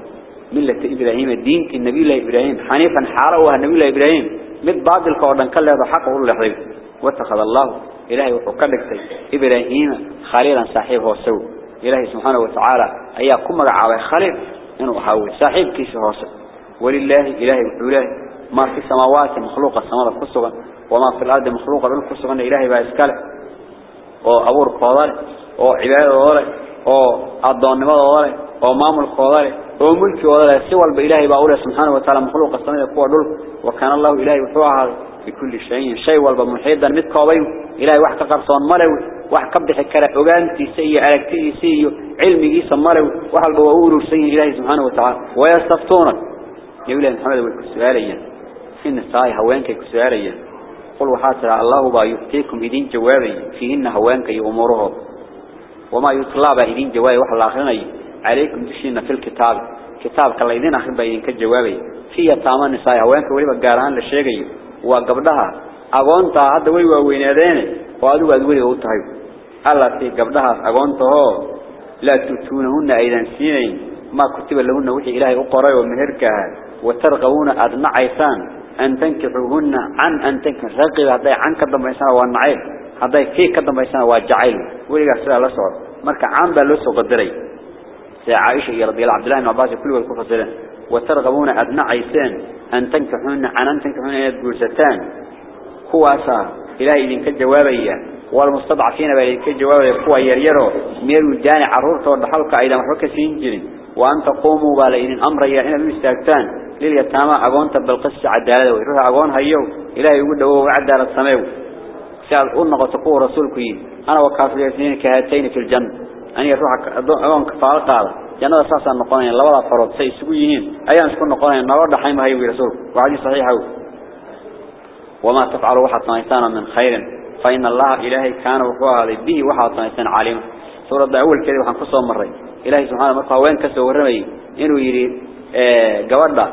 ملة إبراهيم الدين النبي الله إبراهيم حنيفا حاروا النبي الله إبراهيم. مد بعض القرآن كله هذا حقه الله حبيب واتخذ الله إلهي وقدك إبراهيم خليلا صاحبه سوء إلهي سبحانه وتعالى أيها كم رعاوي خليل إنه حاول صاحب كيس هوس ولله إلهي وحوله ما في السماوات مخلوق السماوات كسوغا وما في الأرض مخلوق بالكسوغا إلهي بأسكاله وأبور قوضاله. وعباده وضاله وأضان نمضه وضاله ومامل قوضاله. وملك ملك سوى الإله بأوله سبحانه وتعالى مخلوق السماء والأرض وكان الله إله وحوعها في كل شيء. شيء والبمحيدا متقى بين إله واحد قرصان ملو واحد قبضح الكرح وقانتي سيء على كتي علمي إيسا ملو واحد بوأوله سيء إله سبحانه وتعالى. ويستفتون يقول لها محمد أبو الكسواليا فين الصاي هوانك الكسواليا قل وحاسر الله با يفتيكم إذين جوابي إن هوانك يغمرها وما يطلع بإذين جوابي واحد الآخرين akhrin ba idin ka jawaabay fiya taaman saay haweenka waliba gaar ahaan la sheegayo waa gabdhaha agoonta hadda way waaweynaadeen oo adigu aad wali u tahay التي قبلها أقونته لا تتونهن أيضا سينين ما كتب لهن وحي إلهي أقرأي ومهركها وترغبون أدنى عيسان. أن تنكحوهن عن أن تنكح. رقب هذا عن كدام عيسان والنعيل هذا في كدام عيسان والجعيل وليقى سلاة لسعر مركا عام بلسو قدري. عائشة رضي الله عبد الله بن عباس كل والكفة سلام. وترغبون أدنى عيسان أن تنكحوهن عن أن تنكحوهن يدقل ستان هو أسا إلهي إذن كالجوابية والمستضعفين بل جواب يقوى يريرو. ميرو الجاني عرورته ودحلق أيضا محوكة سينجرين وأن تقوموا بالإذن أمر يحين المستاكتان لليتامى أقونت بالقصة عدالة. ويروح أقون هيو. إلهي يقول له عدالة سميو سأل نغو تقوى رسولك أنا وكافر الاثنين كهاتين في الجنة. أن يروح أقون كفال قال. جنة أساسا نقونين لولا فرض سيسويين أيان سكون نقونين نورد حيما هيو رسولك وعدي صحيحه وما تفعلوا واحد صنيتانا من خير. فإن الله إلهي كان وحوها به وحا صنيتان عالم سورة أول كده وحن قصة مرة. إلهي سبحانه مرقى وين كسو ورمي. إنه يريد قوارده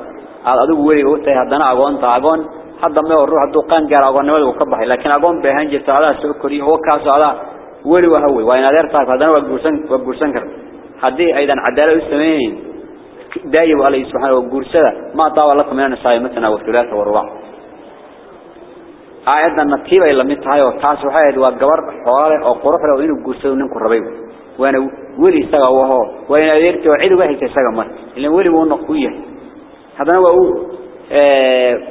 أدوه ولي قوته هدنا أقوان تأقوان hadda ma ruux haduu qaan gaar agoonnimada uu ka baxay laakiin agoon bay ahaan jirtay ala ولي وهو وين أدار طرف هذا وجرسن وجرسن كر هذه أيضا عدالة السمين دايب عليه سبحانه وجرسة ما طاوى الله من أن سايم مثلنا وثلاثة وربع أيضا نكتب إلا متها وتعس وحيد وجبر حواله أو قرفة وين الجرسون كربيو وين ولي سجى وهو وين أدار توعد واحد سجى مات اللي ولي هو نقوية هذا هو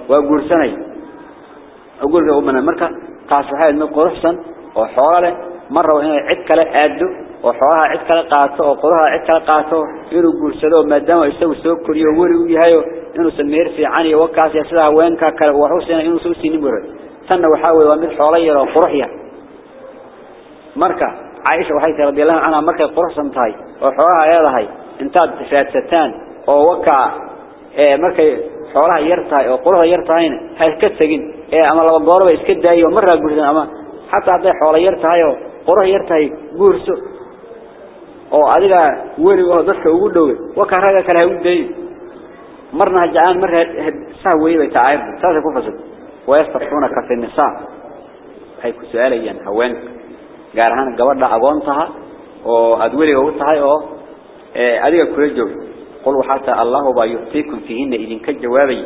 وجرسني أقول لكم أنا مركا تعس وحيد نقرحسن وحواله مرة وهنا عد كلا أدو وحوها عد كلا قاتو وقرها عد كلا قاتو إنه يقول سلو ما دام يسوي سوق كريو وري وياهيو إنه سمير في عني وقاس يسلا وين كلا كلا وحوسنا إنه سوسي نمر سنا وحاول ومن حولي رام فرحية مركا عايش وحيت رضي الله عنها مركا فرصة هاي وحوها يا لهاي انتاد في عتتان ووقع إيه، مركا حولها يرتاي وقرها يرتاين هاي كت سجن إيه، أما لو ضاروا يسكت داي ومرة جوزنا أما حتى هذا حوالي يرتاعيه قره يرتهي قرسو oo adiga weli oo dadka ugu dhow waka raga kala hawday marna jaan marna saa weeyay taayib taas ku fasad ويستفسون كف النساء هي كسؤاليا هوان gaar ahaan gabadha agoontaha oo aad weliga u tahay oo adiga kula joog qul waxa Allahu ba yuftiikum fihinna idinka jawaabay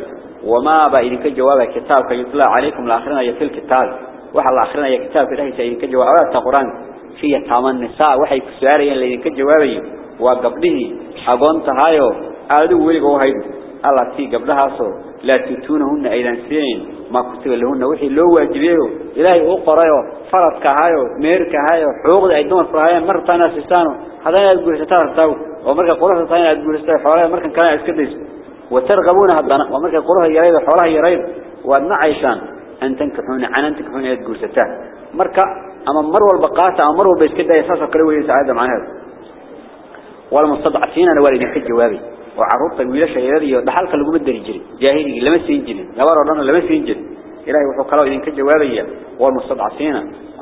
wama ba idinka jawaabay kitaabka yutla alaykum la akhrina ya fil kitab waxa la akhrina kitaabka ilaahay idinka jawaabay ta quraan fi taman nisaa waxay ku su'aalayeen idinka jawaabay waa gabdhihi agoontahayo aad weliga u haydo alla tii gabdhahaasoo la tutunahunna aydan siin ما كتب لهن وحي لو واجبيه إلهي أقرأيه فرض كهايو مير كهايو حقوق أيدون فرهايا مرة ناسستانو هذا يقول ستار تاو ومرة قرها ثانية يقول ستار حوالي مرة كان يسكدس وترغبون هذا ومرة قرها يريد حوالها يريد وأن عيشان أن تنكحون عن أن تنكحون يقول ستار مرة أما مرة البقات أما مرة بيسكدها يساسا قلوه يساعد مع هذا. والمستضعفين أنا والدين في جوابي وعروض ويلاشا يريد دحالك لغو مدري جري جاهلي لما سين جري لبار ودانا لما سين جري إلهي وحو قالوا إذن كجوابيا والمستضعفين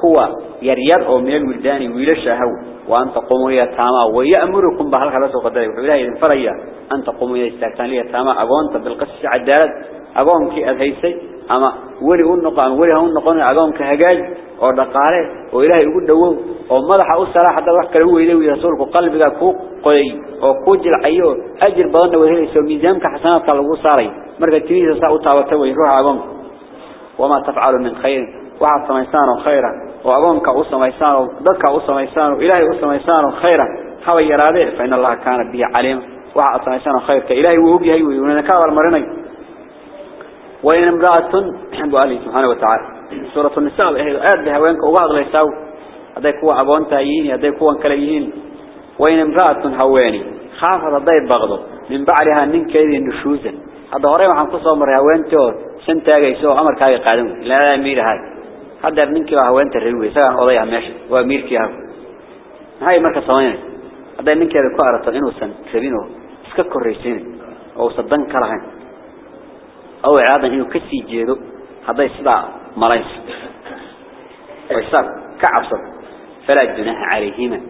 هو يريد أو من الولدان هو وأن تقوموا يتاما ويأمركم بحالك لسو قدري وحو إلهي إذن فريا أن تقوموا يستاكتان ليتاما أقوانت بالقصة عدالة. أما ولي النقان ولي هون نقان أقوم كهجاج أو دقاله وإلهي يقول دوه أو مدح أسرع حتى وحكى له إليه رسولك قلبك كوق قوي أو كوجل عيو أجر بدن وهي يسوي ميزانك حسنات الله صاري مرة تريد ساعة تاوتوي روح أقوم وما تفعل من خير وعد سميسان خيرا وأقومك أسميسان ضدك أسميسان إلهي أسميسان خيرا. هو يراده فإن الله كان به عليم وعد سميسان خير كإلهي وهجي ونكاب المرني. وإن امرأة بأله سبحانه وتعالى. سورة النساء آيات بهوانك وبعض ليساو هذا كوا أبوان تايين هذا كوا كليين وإن امرأة هواني خافت هذا بغضه. من بعدها من كيد النشوزا هذا هرأي وحن قصة أمر هوانته سنتا يسوع أمر كاي قادم. لا أمير هاي. هذا منك هوانت الرلوي سواء أضيع ماشي. وأمير كيها هاي مركز صوين هذا منك هذا كوارة إنه سن سبينه سككر ريسين. أو صدن كرهن. أو إعادة إنه كسي جيدو هذا يصدع مريس ويصاب كعصر فلا جناح عليهما.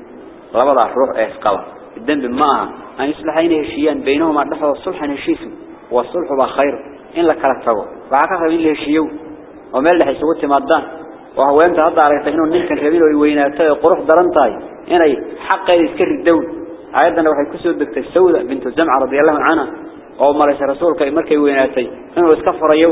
ربضا روح إسقوا الذنب معها أن يصلحين هشيان بينهما دحوا الصلح هشيسم والصلح بخير إن لك رتبوا وعكاك من الهشيو وما اللي حيسوت مادان وهو أنت هذا على إنه نلك الكبير ويويناته قروح درنتاي إنه حق يذكر الدول. أيضا وحي كسود دكتور السوداء بنت الزمعة رضي الله عنها. Oo maraysa rasuulka markay weynaatay inuu iska farayo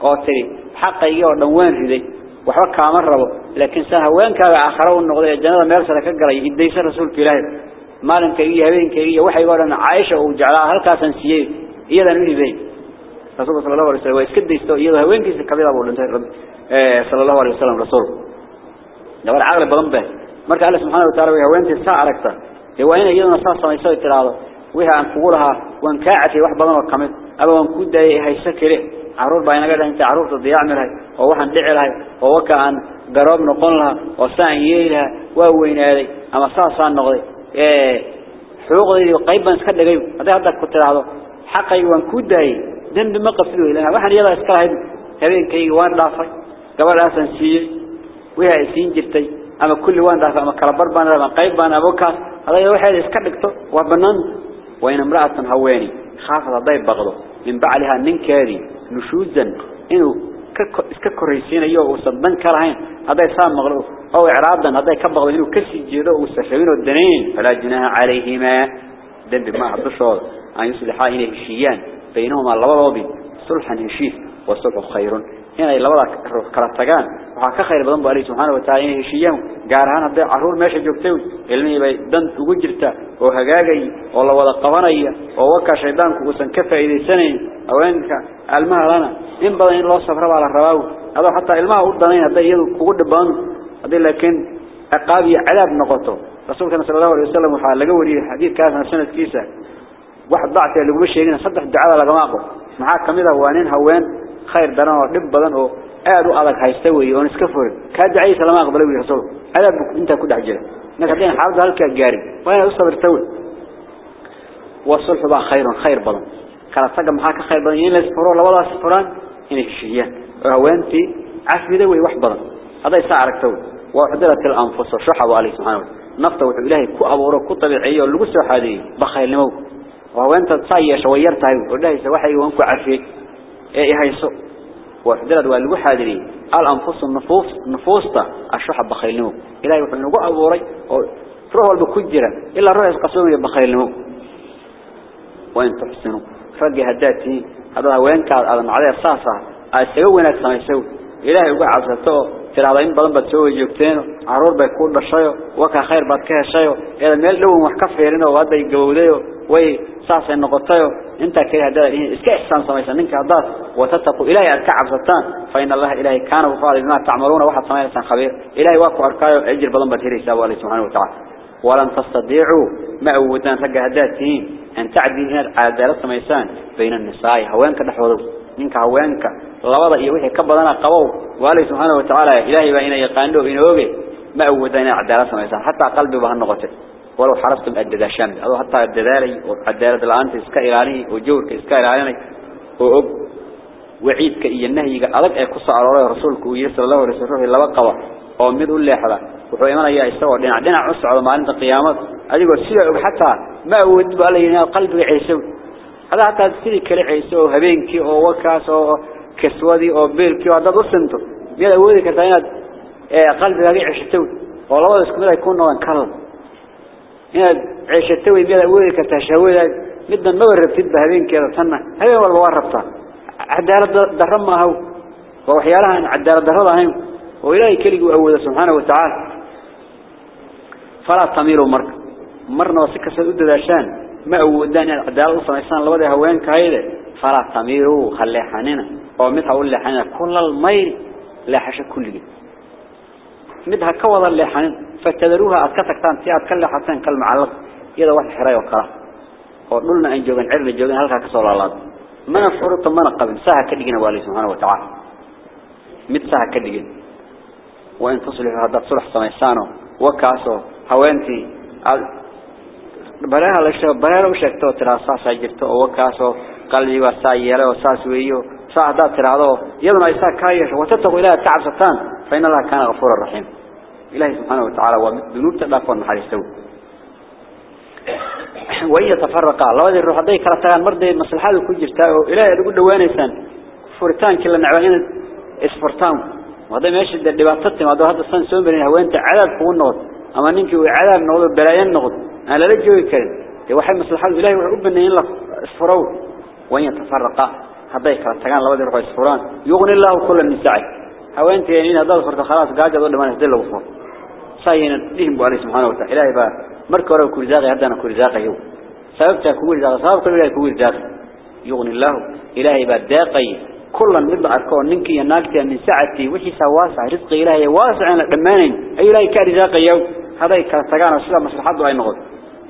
oo tiri xaqayga oo dhan waan riday waxba kaama rabo laakiin sa haweenkaaga aakhiro u noqday jannada meel sare ka galay idaysa rasuulka ilaahay maalinka iyo habeenka iyo waxay oo dhan Aisha uu jeclaa halkaasan siiyay iyadan u hibay rasuulka sallallahu alayhi wasallam iska daysto iyada haweenkiisa kabida buu dhintay ee sallallahu alayhi wasallam rasuul dabar aqal badan baa marka Allah subhanahu wa ta'ala haweentii saa aragta ee waa inay iyaduna saa tiraado wixii aan kugu lahaa waan kaa cafiyay wax badan oo kamid aba waan ku daayay hayso kale caruur baa inaga dhahay caruurta diyaacmi lahay oo waxaan dhici lahay oo waka aan garoob noqon lahaa oo saan yeeli waa weynaaday ama saasaan noqday ee xuquuqdeedii qayb iska dhigay haddii hadda ku tiraahdo xaqay waan ku daayay dambi ma qabsido ilaahay waxaan iyada iska lahayd habeenkayga waan dhaafay gabadhaasaan siiyey wixii ay jirtay ama kulli waan dhaafay ama kala bar baan ama qayb baan abokaas iska dhigto waa banaan وإن امرأة هواني خافت ضيب بغضه من بعلها ننكاري نشوزا إنه ككريسين أيوه وصدن كرهين. هذا يسام مغلوب. أو إعراضا. هذا يكبغض إنه كسي جيده والسفرين والدنين فلا جناها عليهما. ذنب ما حدثوا أن يصلحا إليه الشيان بينهما اللبضوبي صلحا هشيف والصلح خير. هنا اللبضا كرتقان waxaa ka khayr badan baa Ilaahay subhanahu wa ta'ala inay heshiiyaan gaar ahaan haday caruur meesha joogtay ilmihii bay dan ugu jirta oo hagaagay oo la wada qabanaya oo waka shaydaanku uusan ka faa'iideysanayn haweenka almaha lana in badan in loo safro baa la rabaa adoo hatta ilmaha u danayn haday iyadu kugu dhibaan haday laakiin aqaab iyo cadaab noqoto rasuulka sallallahu alayhi wasallam waxa laga wariyay xadiidkaasna sanadkiisa wax dacta lagu sheegay saddex ducada laga maaqo maxaa kamida waa nin haween khayr daran oo dhib badan oo aad u adag haysta weey oo iska furin ka dacay salama aqbal weey rasuul adab inta ku dhex jira marka hadii xaalada halka gaarin waa inaad u sabirto wasulhu ba khayrun khayr badan kala taga maxaa ka khayr badan in la isfuro labadaas furaan inay heshiiyaan haweenti afida way wax badan هذا يسعرك وحضرت الأنفس وشحوا عليه سبحانه وتعالى نفط وحو إلهي كو أبوره كو طبيعية ولقصة هذه بخيل نمو وهو أنت تصيش ويرتها والله سوحي وانكو عرفي إيه هيسو وحضرت والقو حاضرين الأنفس النفوس نفوستا الشحب بخيل نمو إلهي وحو نقو أبوري روح البكجرة. إلا روح يسقصون بخيل نمو وإن تحسنوا فرق هداتي. هذا وين كان؟ على عليه صاصة أسوي ناس ما يسوي إلهي وقع عبسته ترى ضين بدن بتسوي جوكتين عرور بيكون بالشيء وكا خير بدك شيء إذا ميل لو محكف فيرنا وهذا يجوديه وي صاص النقطة أنت كده هذا إسكع إحسان سميسان إنك هذا وتتقوا إلهي أركع عبستان فإن الله إلهي كان وفعل بما تعملون واحد سميسان خبير إلهي واقع أركايو أجر بدن بتهري سوى الله سبحانه وتعالى ولن تستطيعوا ما أودان رجع هداتين أن تعدي هنا عدالة سميسان بين النساء هوانك نحوه منك هوانك لبضا إيه وحي كبضنا قبو والله سبحانه وتعالى إلهي بأين يقانده إن أوجه ما أودان عدالة سميسان حتى قلبي بها النقطة ولو حرستم الدداشان هذا حتى الدداري والدالة الآنت إسكا إلاليه وجورك إسكا إلاليه وعب وعيدك إيا النهي أذك أي قصة على الله رسولك ويسر الله ورسوله إلا بقى وأمره الله حدا. وحو إيمان أيها يستوى دينا عدنا عصر على معلنة قيامات أذيكو السيعب حتى ما هو يدب علينا قلب عيسو هذا حتى تسيري كلي عيسو هبينك أو وكاس أو كسودي أو بيرك وعدا بصنته ميلا أولي كتاينات قلب عيسو والله يسكن الله يكون نوان كلب هاد عيش التوي بيلا ويلك تشاويلا مدة نور تبدها بين كذا تنا هاي هو الورطة عدالة درمها ووحيالها عدالة درمها وإلهي كلقوا أولا سبحانه وتعالى. فلا تميروا مرك. مرنا وصكة سدودة داشان ما أودان عدالة أصلا إسان الوضع هوين كهيدة فلا تميروا خلي حانينا ومثل أقول لحانينا كل المير لا حشك كل جيد مدها كوضا اللي حانينا أتكتك تان تيات كل حسين كل معلق إذا واحد حراي وقرأ. وقلنا أن جوغن عرن جوغن هلكا كسول الله؟ ما نفرط ما نقبل ساها كدقنا والي سبحانه وتعالى. مت ساها كدقنا وإن تصلحوا هذا صلح سميسانه وكاسو haweentii aad baraha la sheego baraha u sheegto tira saas ay jirto oo kaasoo qalbiga saa yeelay oo saas weeyo saa hada tiraado iyaduna ay saa ka yeesho watataqu إلهي سبحانه وتعالى ودنوب تدافون محرشته وإيه تفرقا الله وذي الروح دي كرتان مرضي مصلحة الكجر تاو إلهي لقول له وين إسان فورتان كلا نعوانين إسفورتان وهذا ما يشد الدباطتي ما دو هذا السان سنبرين هو أنت عذاب هو النغض أما ننك هو عذاب نغض بلايان أنا لا لجو يكرم يوحي مصلحة الإلهي وعبنا إلا إسفورو وإن يتفرقا هذا كرتان الله وذي الروح إسفوران يغني الله كل النساء. هو أنت يعني هذا الفرد خلاص قاعد يقول لما نهدي له صاينا لهم بألي سبحانه وتعالى. إلهي بقى مركب ورا كل زاغي هدانا كل زاغي. يوم سببتها كل زاغي سببت إلهي كل زاغي. يغني الله. إلهي بقى داقي. كلا مد أركون منك يناقتي من سعتي وحي سواسع رزق إلهي واسع لمانين أي إلهي كارزاق يوم. هذا كتجانا سلا مصلحته أي نقط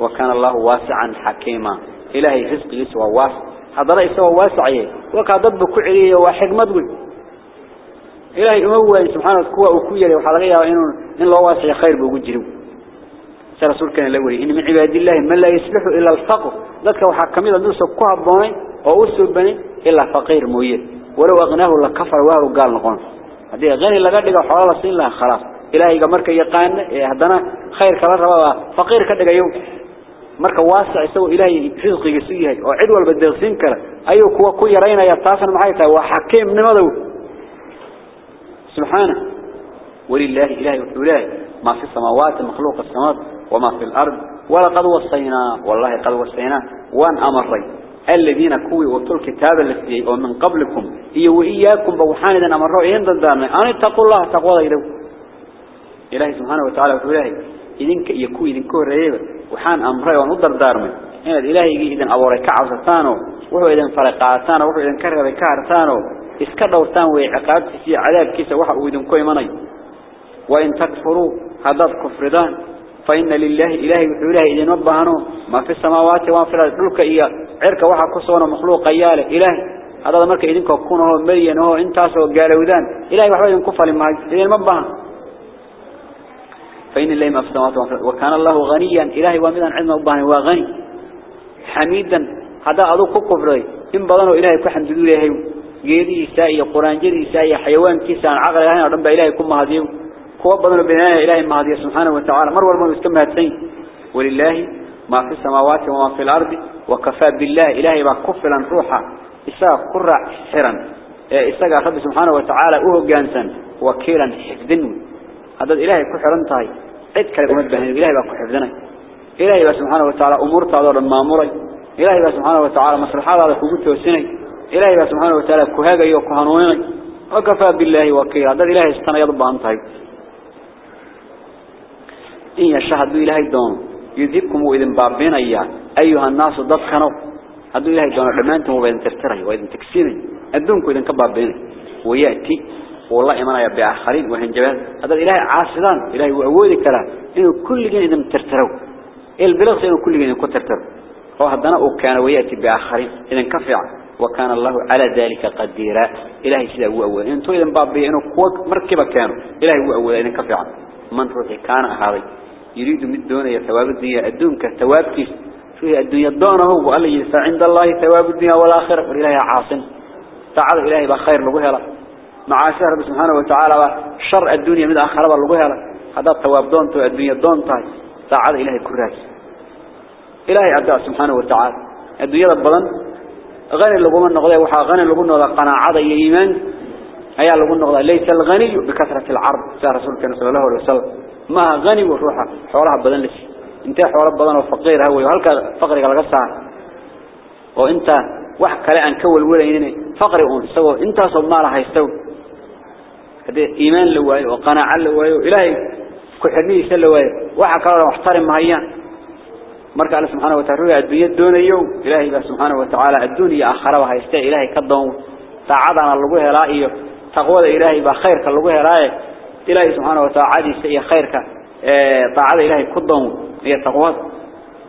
وكان الله واسعا حكيما. إلهي رزق يسوى واسع. هذا رأي سوى واسع وكذب كعليه وحكمة تقول إلهي أموه سبحانه كوا وكويري وحلقيها إنه إن الله واسع خير بوجره رسول كان الأولي إن من عباد الله من لا يصلح إلا الفقر ذلك وحكمي نوسى كوها بوني وأسوا بني إلا فقير مويل ولو أغناه لكفر وهو قال نقول هذه غني لقد حوالي سين لها خلاص. إلهي مركا يقان. هدنا خير كلا ربا فقير كدغ يوم. marka waasic isagu ilaahay rizqigiisu yahay oo cid walba deeqsin kara ayuu kuwa ku yareynaya taasna maxay tahay walillahi ilahi walillahi ma fi samawati makhluq as-samawat wama fi al-ard wala qad wasayna wallahi qad wasayna wan amray الذين كوي وطول كتاب الذي ومن قبلكم. إيه وإياكم بوحان إذن أمروا إيهن ضدارنا أن اتقوا الله تقوى إليه. إلهي سبحانه وتعالى وإلهي إذنك يكو إذنكو رهيبا وحان أمري ونضر دارمي. إن الإلهي إذن أبوري كعبستانو وهو إذن فرقاتانو. وهو إذن كرغب كارتانو إسكر دورتان وعقاب في عذاب كيسا وحا إذنكو يمني وإن تكفروا هذا كفردان فإن لله إلهي وحوله إذن وبهانو ما في السماوات وما في الأرض إياه عرك وحا كسونا مخلوق إياله إلهي هذا مركا إذنكو كونه مليان هو انتاسو قالوا ذان إلهي وحوله إذن كفر لما إذن مبهان فإن الله ما في السماوات وكان الله غنيا إلهي ومدن علم أباني وغني حميدا هذا أدو كفري إن بدنوا إلهي جيدي سائي قرآن جيدي سائي حيوان كيسان عقل إلهي ورنب إلهي كم هذيو كوا بدن بناء إلهي ما هذه سبحانه وتعالى مر والمر يسكمها السين ولله ما في السماوات وما في الأرض وكفى بالله إلهي بكفلا روحا إساء قرع حرا إساء رب سبحانه وتعالى أوه جانسا وكيلا حفظن هذا الإلهي كحرا طاي عد كلمة بهن إلهي بكحفظنا إلهي سبحانه وتعالى أمور تعالى ماموري إلهي سبحانه وتعالى مصلحة هذا كوجت وسني إلهي سبحانه وتعالى كهاجا يوكهانوين وكفى بالله وكيلا. هذا الإلهي استنا يضبع أنتهي إن يشهد إلهي دون يذيبكم وإذن بابين أيها أيها الناس ضد هذا إلهي دون رمانتم وإذن ترتره وإذن تكسيرين أدونكم إذن كبابين. ويأتي والله إيمانا يبقى آخرين وهن جبال. هذا الإلهي عاصدان إلهي وعودي كلام. إنه كل جن إذن ترتروا البلغس إنه كل جن يكون ترتروا وهذا وكان ويأتي بآخرين. إذن كفع. وكان الله على ذلك قديرا إلهي سيدا هو أول. إنتو إذن بابي إنه قوة مركبة كانوا. إلهي هو أول. إذن كفع من روحي كان هذا يريد من دون ثواب الدنيا. الدنيا كثواب كيس. فيه الدنيا؟ دونه وقال لي عند الله ثواب الدنيا والآخرة. والإلهي عاصم. تعالى إلهي بخير لغوها مع شهر سبحانه وتعالى شر الدنيا من آخرة لغوها هذا الثواب دون الدنيا دون تاي. تعالى إلهي كراس إلهي عبد سبحانه وتعالى. الدنيا البلن غني لغو من نقضي وحا غني لغو نقضي قناعة إيمان. أيها لغو نقضي ليس الغني بكثرة العرض سيد رسولك صلى الله عليه وسلم. ما غني وروحه حولها بدن لش انت حول بدن وفقير هو هلك فقرك laga saar oo inta wax kale aan ka walwalaynay faqri oo sawo inta Soomaal haysto hadii iimaan la waayo oo qanaaca la waayo ilaahay ku ta'ala adduunyada doonayo ilaahay ba subhanahu wa ta'ala adduunya aakhirada haysta ilaahay ka doon taacadana lagu helaa iyo taqwada ilaahay ba khayrka lagu helaa إلهي سبحانه وتعالى سي خيرك. طاعة إلهي كضم هي تقوى.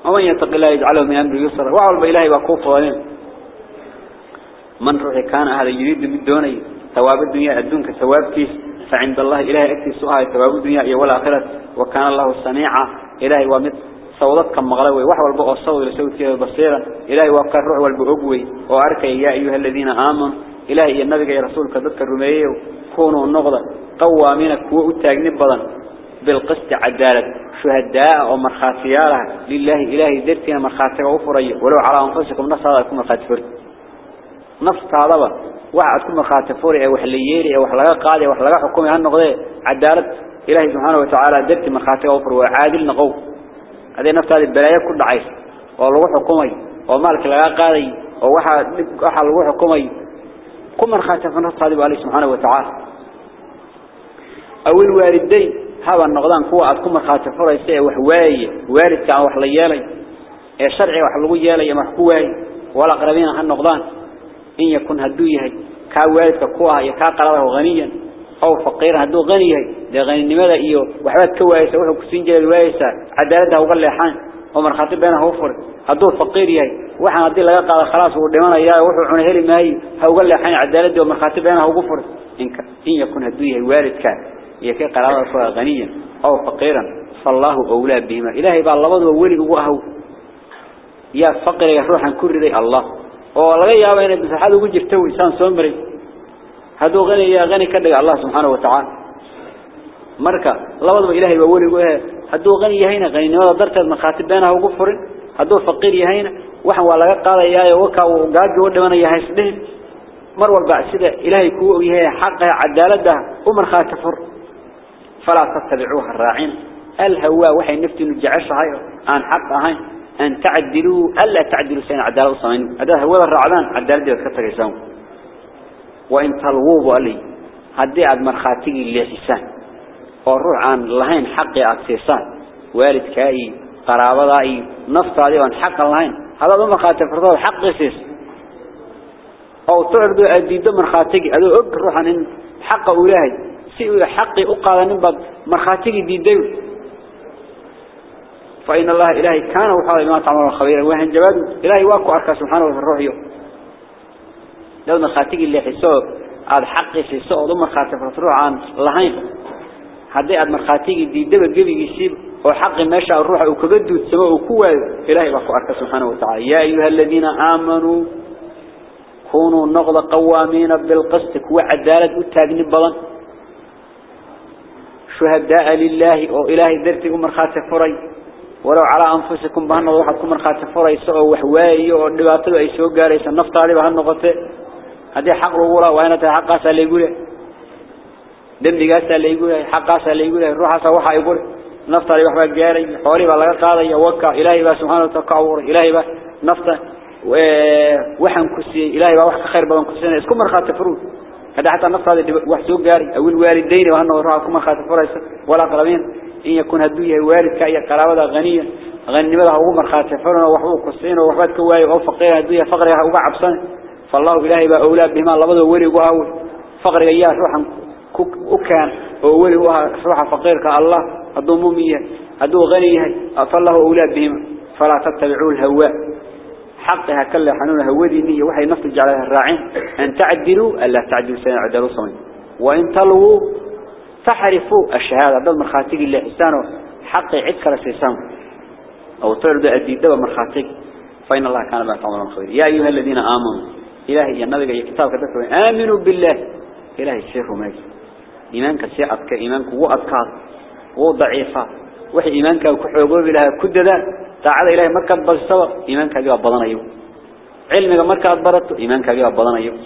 ومن يتق الله يجعله من أمره يسر وعلى إلهي وكوف ولين من روحي كان هذا يريد من دوني. ثواب الدنيا الدنيا ثواب كيس فعند الله إلهي أكتي سؤال ثواب الدنيا والآخرة. وكان الله سميعا. إلهي ومثل صوتك مغلوي وحوى البقى الصوت لسوتي بصيرا إلهي وقال روح والبقوي وأركي يا أيها الذين آمنوا. إلهي النبي يا رسولك ذكر رميه كونوا النغضة قوامين كوا التاجنب بدن بالقسط عدالة. شهداء ومرخاتيالها لله إلهي درتنا مرخاتك وفرية ولو على أنفسكم نفس هذا يكون مرخات فري نفس هذا واحد كم مرخات فري أو حلييري أو حلقة قاضي أو حلقة حكومي هالنقضة. عدالة إلهي سبحانه وتعالى درت مرخاتك وفر وعادل نقو. هذه هذه البلايا كل عيس والله حكومي ومالك لقى قاضي وواحد واحد لو حكومي كم مرخاتك نفس هذه بالله سبحانه وتعالى. أو الوالدين هذا النقدان كوا أتكم خاطر فريسة وحواي والد كان وحليالي الشرع وحلويالي محكواي ولا قربين هالنقدان. إن يكون هدويه كوالد كوا يكا قربه غنيا. أو فقير هدو غنيه ده غني لماذا إيو؟ وحبات كويسة وحو كسين جل الوايسة عدالتها وقال لحان ومن خاطر بينه وفر هدو فقير يهي وحنا هدي لغا قال خلاص ودمانا إياه وحو عنه هلي ماهي هو قال لحان عدالته ومن خاطر بينه وقفر إن يكون هدويه والد كان. يكي قرابة غنيا أو فقيرا. فالله أولى بهما. إلهي بقى الله وولي وأهو يا فقر يا روحا كردي الله. والله يا بين بسحاد وجر تو إنسان سومري. هذا غني يا غني كدق الله سبحانه وتعالى. مركا. الله إلهي وولي وأهو هذا غني يهينا غني. نوضا درت المخاطب بينها وقفر هذا فقير يهينا وحن ولا قال يا وكا وقاج ودمنا يا هيسدين مر والبع سيدة. إلهي كو يهي حقه عدالته ومن خاطفر فلا تتبعوها الراعين. الهواء وحي نفتي نجعش هاي. عن حق هاي. أن تعدلوا. ألا تعدلوا سين عدالة صمين هذا هو الرعدان عدالة كتر يساهم وإن تلووا لي. هدي عد مرخاتي اللي سيسان والروح عن لهين حق أكسيسان. والد كاي قرابة داي نفط هذه عن حق لهين. هذا ما مرخاتي فرضه حق سيس أو تعرضوا أديدوا مرخاتي هذا أقر عن حق أولاهي. si حقي أقال نبض مرخاتك ديديو فإن الله إلهي كان وحاول ما تعمل خبيرا وهن جباد إلهي واكو أركا سبحانه وتعالى لو مرخاتك اللي حسوه هذا حقي سيسوه ضم مرخاتك فتروح عن لهين هذي عاد مرخاتك ديديو قبي يسيب وحق ما شاء الروح وكبدوا السماء وكوى إلهي أركا سبحانه وتعالى. يا أيها الذين آمنوا كونوا نغض قوامين بالقسط كوى عدالة وتاقني بلن. شهداء لله أو إلهي درتي أمر خاتف فري. ولو على أنفسكم بهن وحد كمر خاتف فري. سوء وحوائي ودباطل أي سوء قاريس النفط علي بهن نقطة هذه حق رغولا وهنا حق أسأل يقول دم أسأل يقول حق أسأل يقول روح أسأل وحا يقول نفط علي وحبا قاري حوالي بلغة قاضي يوكا إلهي با سبحانه وتعالى إلهي با نفط وحن كسي إلهي با وحك خير بدن كسينا اسكم مرخات فرود هذا حتى نفط هذا وحسوق قاري أو الوالدين وهنا روحكم مرخات فريس ولا قربين. إن يكون هدوية والد كأي قرابة غنية غني ماذا هو مرخات فرنا وحبو كسينا وحبات كواي أو فقير هدوية فقرها أو عبسان فالله إلهي با أولاد بهما الله ولي وهو فقر إياه روحا أكان وولي روحا فقير كالله هدو ممية. هدو غني. فالله أولاد بهما. فلا تتبعوا الهواء حقها كلا حنون هودي نية. وحي نفط جعلها الراعين. أن تعدلوا ألا تعدلوا سنة عدلوا صمين وإن تلووا فحرفوا الشهادة. ضد مرخاتيق الله إحسانه حق عدك لسيسان أو تعرض أديدة مرخاتيق فإن الله كان بها تعمل خير يا أيها الذين آمنوا إلهي يا كتاب كتاب آمنوا بالله. إلهي الشيخ ماجي إيمانك سيئتك إيمانك وأتكار وضعيفة وحي إيمانك وكحوقوا بلها كددا تعالى إلهي مركب بلسوا إيمانك أجيب بدنا يوم علمك مركب برته إيمانك أجيب بدنا يوم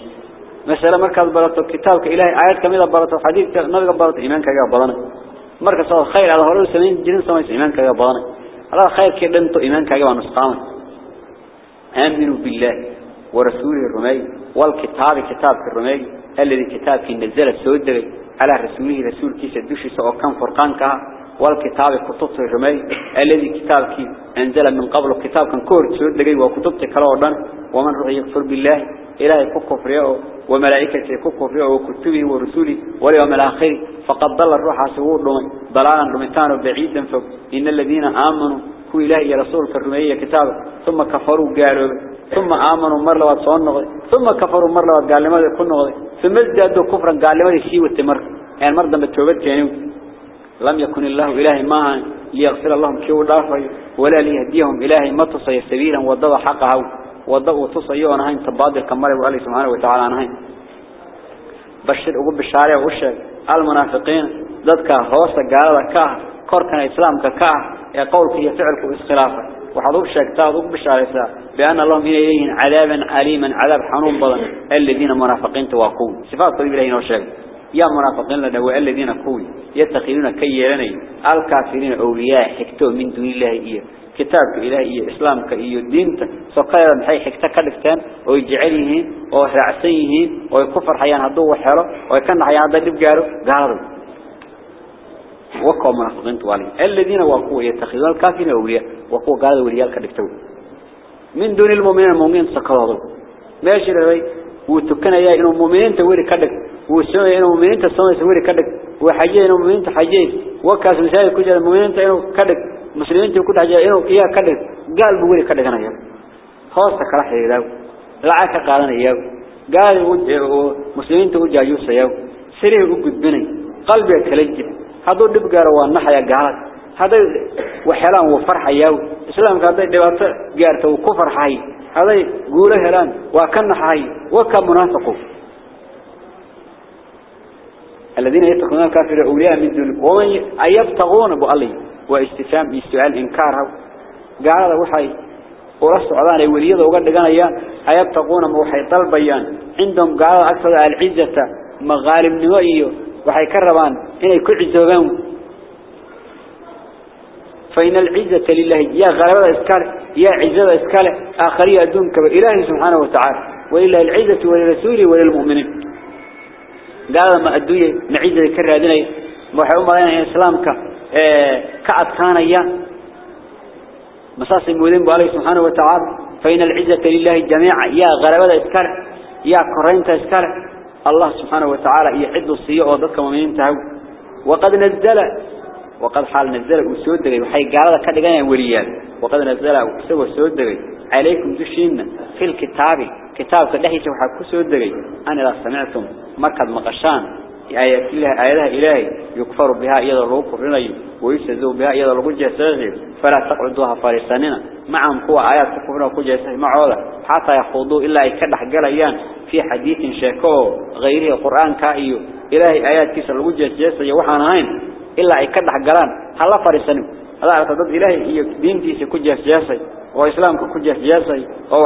مثلا مركب برته كتابك إلهي آيات كمية برته حديث نبي برته إيمانك أجيب بدنا مركز صار خير على هؤلاء السنين. جنس سميس. إيمانك أجيب بدنا على خير كده أنتو إيمانك أجيب نسقام آمنوا بالله. ورسوله الرمي والكتاب كتاب الرمي الذي كتاب في نزل السود على رسوله رسول كيس الدوشي سواء كان فرقان كها والكتاب كتب الرمي الذي كتاب كي أنزل من قبل كتاب كان كور سود دقي وكتبت كلا ومن رأي يكفر بالله إلهي كفر يأو وملائكته كفر يأو وكتبه ورسوله واليوم الآخر فقد ضل الروح سهور لهم ضلالا رمتان بعيدا فوق. إن الذين آمنوا هو إلهي رسول كالرمية كتاب ثم كفروا قالوا ثم آمنوا مر لوات صون ثم كفروا مر لوات قال لماذا يكون نغضي. ثم ازدادوا كفرا قال لماذا يسيء والتمر يعني مرضا بالتوبت يعني لم يكن الله إلهي معها ليغفر اللهم كيو دافعي. ولا ليهديهم إلهي ما تصي سبيلا وضضى حقه. وضضى تصي أنا هين تبادل كمال وقال سبحانه وتعالى أنا هين بشر أقول بالشارع وشك المنافقين. ضدك هوسة قال كاه كوركنا إسلامك كاه قولك يفعلك إسخلافه وحضوك شكتا ضوك بشارسا بأن اللهم إليهم عذابا أليما عذاب حنون بضن الذين منافقين تواقون. صفات طيب إلينا وشك يا منافقين لدواء الذين كوي يتخذون كيلاني الكافرين أولياء حكتوا من دون الله إيه كتابك إلهي إسلامك إيه الدين سقيرا بحي حكتا كالفتان ويجعله ويرعسيه ويكفر حيان هدو وحيره ويكن حيان هذا اللي بقاله وقوا منافقين توالي الذين وقوا يتخذون الكافرين أولياء وقوا قالوا وليال كالفتان من دون المؤمنين المؤمنين سقروا ماشي لذي وتكنا يا إنه المؤمنين توري كدك. وسوي إنه المؤمنين تسوي توري كدك. وحجي إنه المؤمنين تحجي وكاس مسائل كل المؤمنين إنه كدك. مسلمين تقول حاجة إنه إياه كدك. قال بوري كدك أنا يوم خاص كراح يلاو لا عك قالنا ياو قال مسلمين تقول جايوس ياو سريه وجود بني قلبي كلجب هذول دب قالوا النحيا قالت هذا وحلان وفرح ياو. إسلام هذا دبعت جارته وكفر حي. هذا قوله هلان وكان حي. وكان منافقه الذين يتقون الكافر أولياء من دون ومن يبتغون بألي واستفهام استعال إنكارها قال هذا وحي. ورسل عضان وليده وقد قال أيبتغون موحي طلبيان عندهم قال أكثر العزة. مغالب نوائية. وحي كربان هنا يكون عزوبان فإن العزة لله يا غلبة إسكال يا عزة إسكال آخرية دونك إلهي سبحانه وتعالى. وإلا العزة وللرسول وللمؤمنين. قال ما أدوية نعزة كرادنا وحي أمرنا إسلامك آه كعد كان إياه مساس المؤمنين بأله سبحانه وتعالى. فإن العزة لله جميعا يا غلبة إسكال يا كرينة إسكال الله سبحانه وتعالى يعد الصيغة وذكر ومن ينتهي وقد نزل وقد حال نزل وسود دقي وحي قال لك هذا جاني وريان وقد نزل وسوى سود دقي عليكم تشين في الكتاب. كتاب كده يشوف سود دقي أنا لا سمعتم. مكذ مقشان. آيات الله آياتها إلهي يكفر بها إذا روك رنيه ويسزو بها إذا روك جسازه فلا تقعدوها فارسانينا. معهم هو آيات كفرنا وكو جسازه معهولا حتى يخوضوا إلا يكدح قليان في حديث شاكوه غيره القرآن كأيه إلهي آيات كيسا روك جسازه وحانهين إلا يكدح قليان هلا فارسانينا هذا على تضد إلهي هي دينتي سكوجة سياسي وإسلام كوجة سياسي أو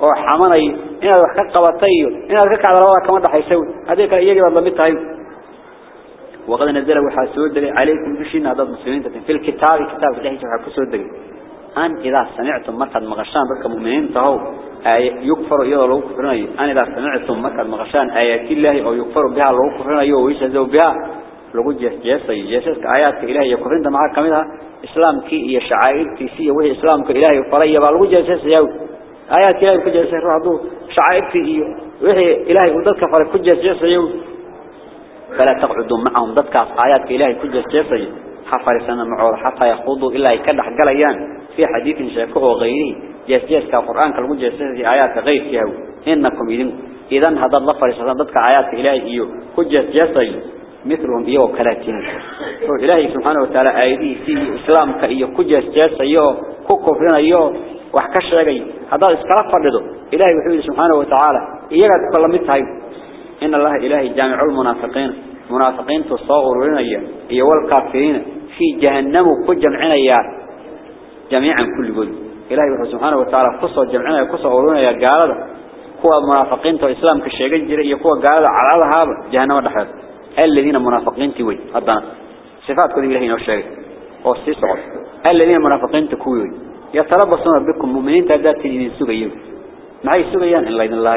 أو حماني إن هذا حق قبطي إن هذا على رواق كمان ده حيسوي هذيك يجي والله متعب وقد نزل وحاسود عليكم بشين هذا المسلمين في الكتاب كتاب الله وحكسود أن إذا سمعتم مركز مغشان بك مؤمنين تهو يكفر إذا لو كفرنا أن إذا سمعتم مركز مغشان آيات الله أو يكفر بها لو كفرنا ويشهدوا بها لو جيسي جيسي آيات إلهي يكفرين ده معك كمينها إسلام كي هي شعائر كيسية وهي إسلام كإلهي فريا بها لو جيسي يو آيات إلهي كجيسي روحضو شعائر كي وهي إلهي ودلك فرق كجيسي يو فلا تقعدوا معهم ضدك آيات إلهي كجيسي حفرسنا معه حتى يخوضوا إلا يكدح قليان في حديث شاكه وغيره جسجس كالقرآن كالمجد جسجس آيات غير كهو إنكم إذن إذن هذا الله فرسنا ضدك آيات إلهي إيو كجس جسي مثلهم إيو وكلاتين إلهي سبحانه وتعالى آيدي في إسلام كإيو كجس جسي إيو كوكوفين إيو وحكش رجي هذا إسكالا فرده إلهي وحبه سبحانه وتعالى. إيجاد كل متهاي إن الله إلهي جامع المنافقين. منافقين تصاغر لنا إيو والكافرين في جهنم كجمعنا جميعا كل جزء إلهي سبحانه وتعالى قصة جمعنا قصة أولونا يا قالة هو منافقين تو إسلام كشيء جري يقوى قالة على هذا جهنم دحر الذين منافقين توي هذا صفات كل إلهي نوشي أو سيسعود الذين منافقين تكوي. يتربصون بكم مؤمنين تبدأ تجين سجيم معي سجيان إن لين الله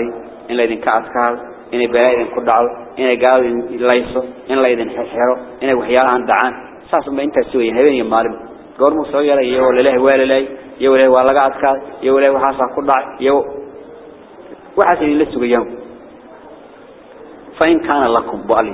إن لين كعسكار إن بلاين كدعو إن قال ليسو. إن لين حشرو. إن وحيالها دعان. ساسم بإنت سوي هبين يمارم goormuu soo yeelay iyo walaalahay waalalaay iyo walaalahay waa laga adkaaday iyo walaalahay waxaas ku dhacay iyo waxaas idin la sugayaan fa in kaana lakum bali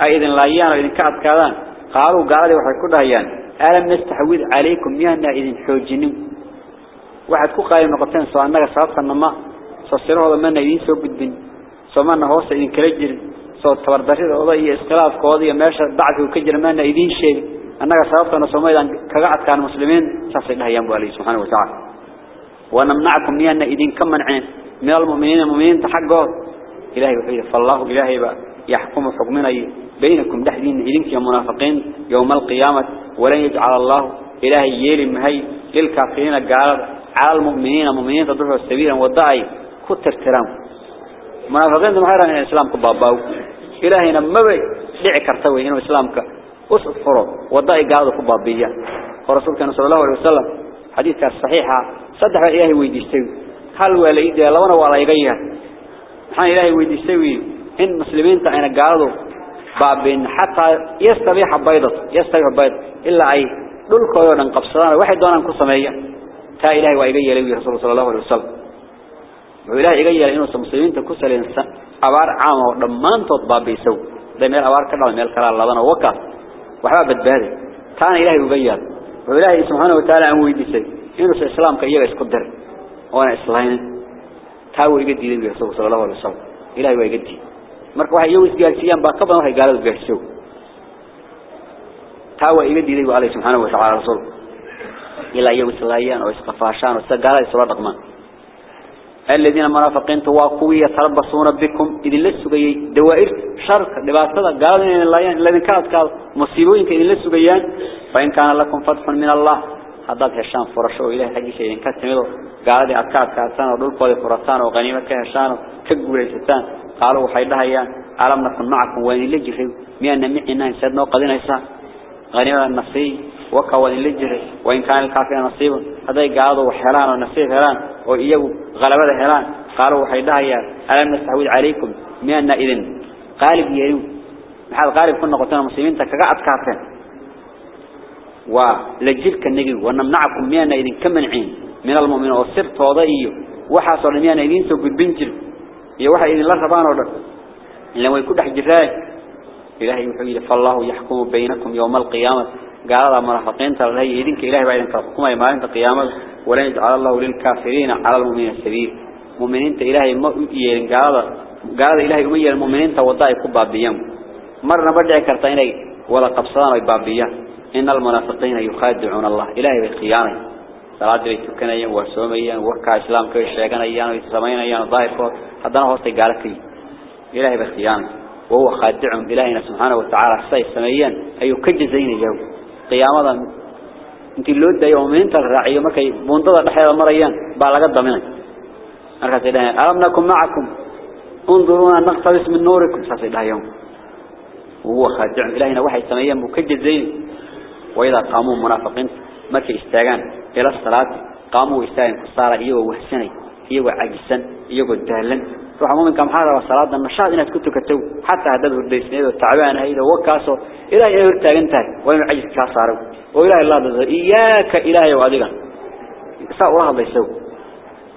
قالوا قوليستان أيضا لايان وإذن كعب كذان قالوا قالوا واحد كلها يان. ألم نستحوذ عليكم ميانا إذن حوجنين واحد كو قائم نقطين سواء أنك صابت النما. سوصيره هذا منا إذن سوق الدين سواء أنه هو سيدين كرجر. سوى التبرداشي وضعي اسقلاف قواضي ماشا بعد وكجر منا إذن شيء. أنك سببتنا سوميدا كقعد كان مسلمين. ساسي الله ينبو عليه سبحانه وتعالى. ونمنعكم ميانا إذن كم منعين من المؤمنين المؤمنين تحقوا إلهي وحيد فالله إلهي بقى. يحكم حكمنا بينكم دحدين إذنك يا منافقين يوم القيامة ولن يجعل الله إلهي يلي مهي للكافرين قال على المؤمنين المؤمنين تضروا السبيلا والدعي كتر ترام. منافقين محيرا إن الإسلام كباباو إلهي نمبي دعي كرتوي إنه إسلامك. أصفره وضعي قاعدة كبابية ورسول كان صلى الله عليه وسلم. حديث الصحيحة صدح إلهي ويديستوي. هل وليد لونا ولا يغيها حان إلهي ويديستوي. إن مسلمين تعين قاعدوا بابين حتى يستبيح بيضة يستبيح بيضة إلا أي دول كويونا قبصدان واحد دونا نكو سمية تا إلهي وإيغي لوي رسول صلى الله عليه وسلم. وإلهي إيغي لإنه مسلمين تكسل إنسان أبار عام ودمان تطبابي سو ده ميل أبار كلا ميل كلا لبنا وكا. وحبا بدبادي. كان إلهي وقيال وإلهي سبحانه وتعالى عن ويديسي إنه الإسلام كإيغا يسقدر وأنا إسلاين تاو يقدي لي رسول صلى الله عليه وسلم. إلهي ويقدي marka waxa iyagu isgaarsiiyaan baa ka badan waxay gaaladu gaarsiyo taa waa iga diiday Allah subhanahu wa ta'ala rasul ila iyagu islaayaan oo isqafaashaan oo sagaalada isla dhaqmaan. الذين منافقين تواقوا يتربصون بكم إذن لسوا دوائر شرك لباسة قالوا إن الله الذين كانت قال مصيبوين إذن لسوا فإن كان لكم فتح من الله هذا هشام فرشوا إليه حق شيء كتملوا قالوا دي أكاد كاتان ودول قولي فرطان وغنيمة كهشان كقولي ستان قالوا حيدها يا ألم نكن معكم وين لجري مئنا معنا سيدنا وقدنا يسا. غنيمة النصي وكوان لجري وإن كان الكافر نصيب هذا قالوا وحران ونصيب هران وإياه غلبة هران قالوا حيدها يا ألم نستعود عليكم مئنا إذن. قالب يريو. محال قالب كنا قلتنا مسلمين تكقعد كافر ولجلك النجي ونمنعكم مئنا إذن كمنعين. من المؤمنين. والسبت وضعيه وحاصل مئنا إذن سوق البنجر iyo waxa idin la rabaan oo dhan. Ilaa way ku dhex jiraan. إلهي وحيد فالله يحكم بينكم يوم القيامة قال هذا منافقين ترى هي يدينك إلهي بعد أن تحكم ما أنت قيامة ولن يجعل الله للكافرين على المؤمنين السبيل مؤمنين إلهي ما يين قال قال إلهي أمي المؤمنين توضعي كبابيهم مرة بدع كرتيني ولا قبصان بابية إن المنافقين يخادعون الله إلهي بالقيامة صلاة بي تكنيا وسوميا وكا إسلام كي شيغانيا ويسمينيا ظاهر هذا هو استقالك إلهي بالقيامة وهو خادع إلهنا سبحانه وتعالى سي سميا أي كجزين يوم قيامة انت اللود دا يومين ترعيه مركي بونتدا دحيدا مريان با laga daminay. Markaas ay dhahay alam nakum ma'akum انظرونا نقتبس من نوركم ay dhahayo وهو خادع إلهنا waxay sameeyeen mukajjazayn وإذا قاموا منافقين markay istaagan ila إلى الصلاة قاموا إستاءن كصارة إيوه وحسنة إيوه عجسن إيوه دهلن روح ممكن كم حارة الصلاة النشاط إنك كنت كتو حتى عدد الدسين إذا تعبان هيدا وكاسو إلى يهور تاجنتها وين عجس كصارة وإلى الله ذا إياك إلى يوادقا سأ الله بيسو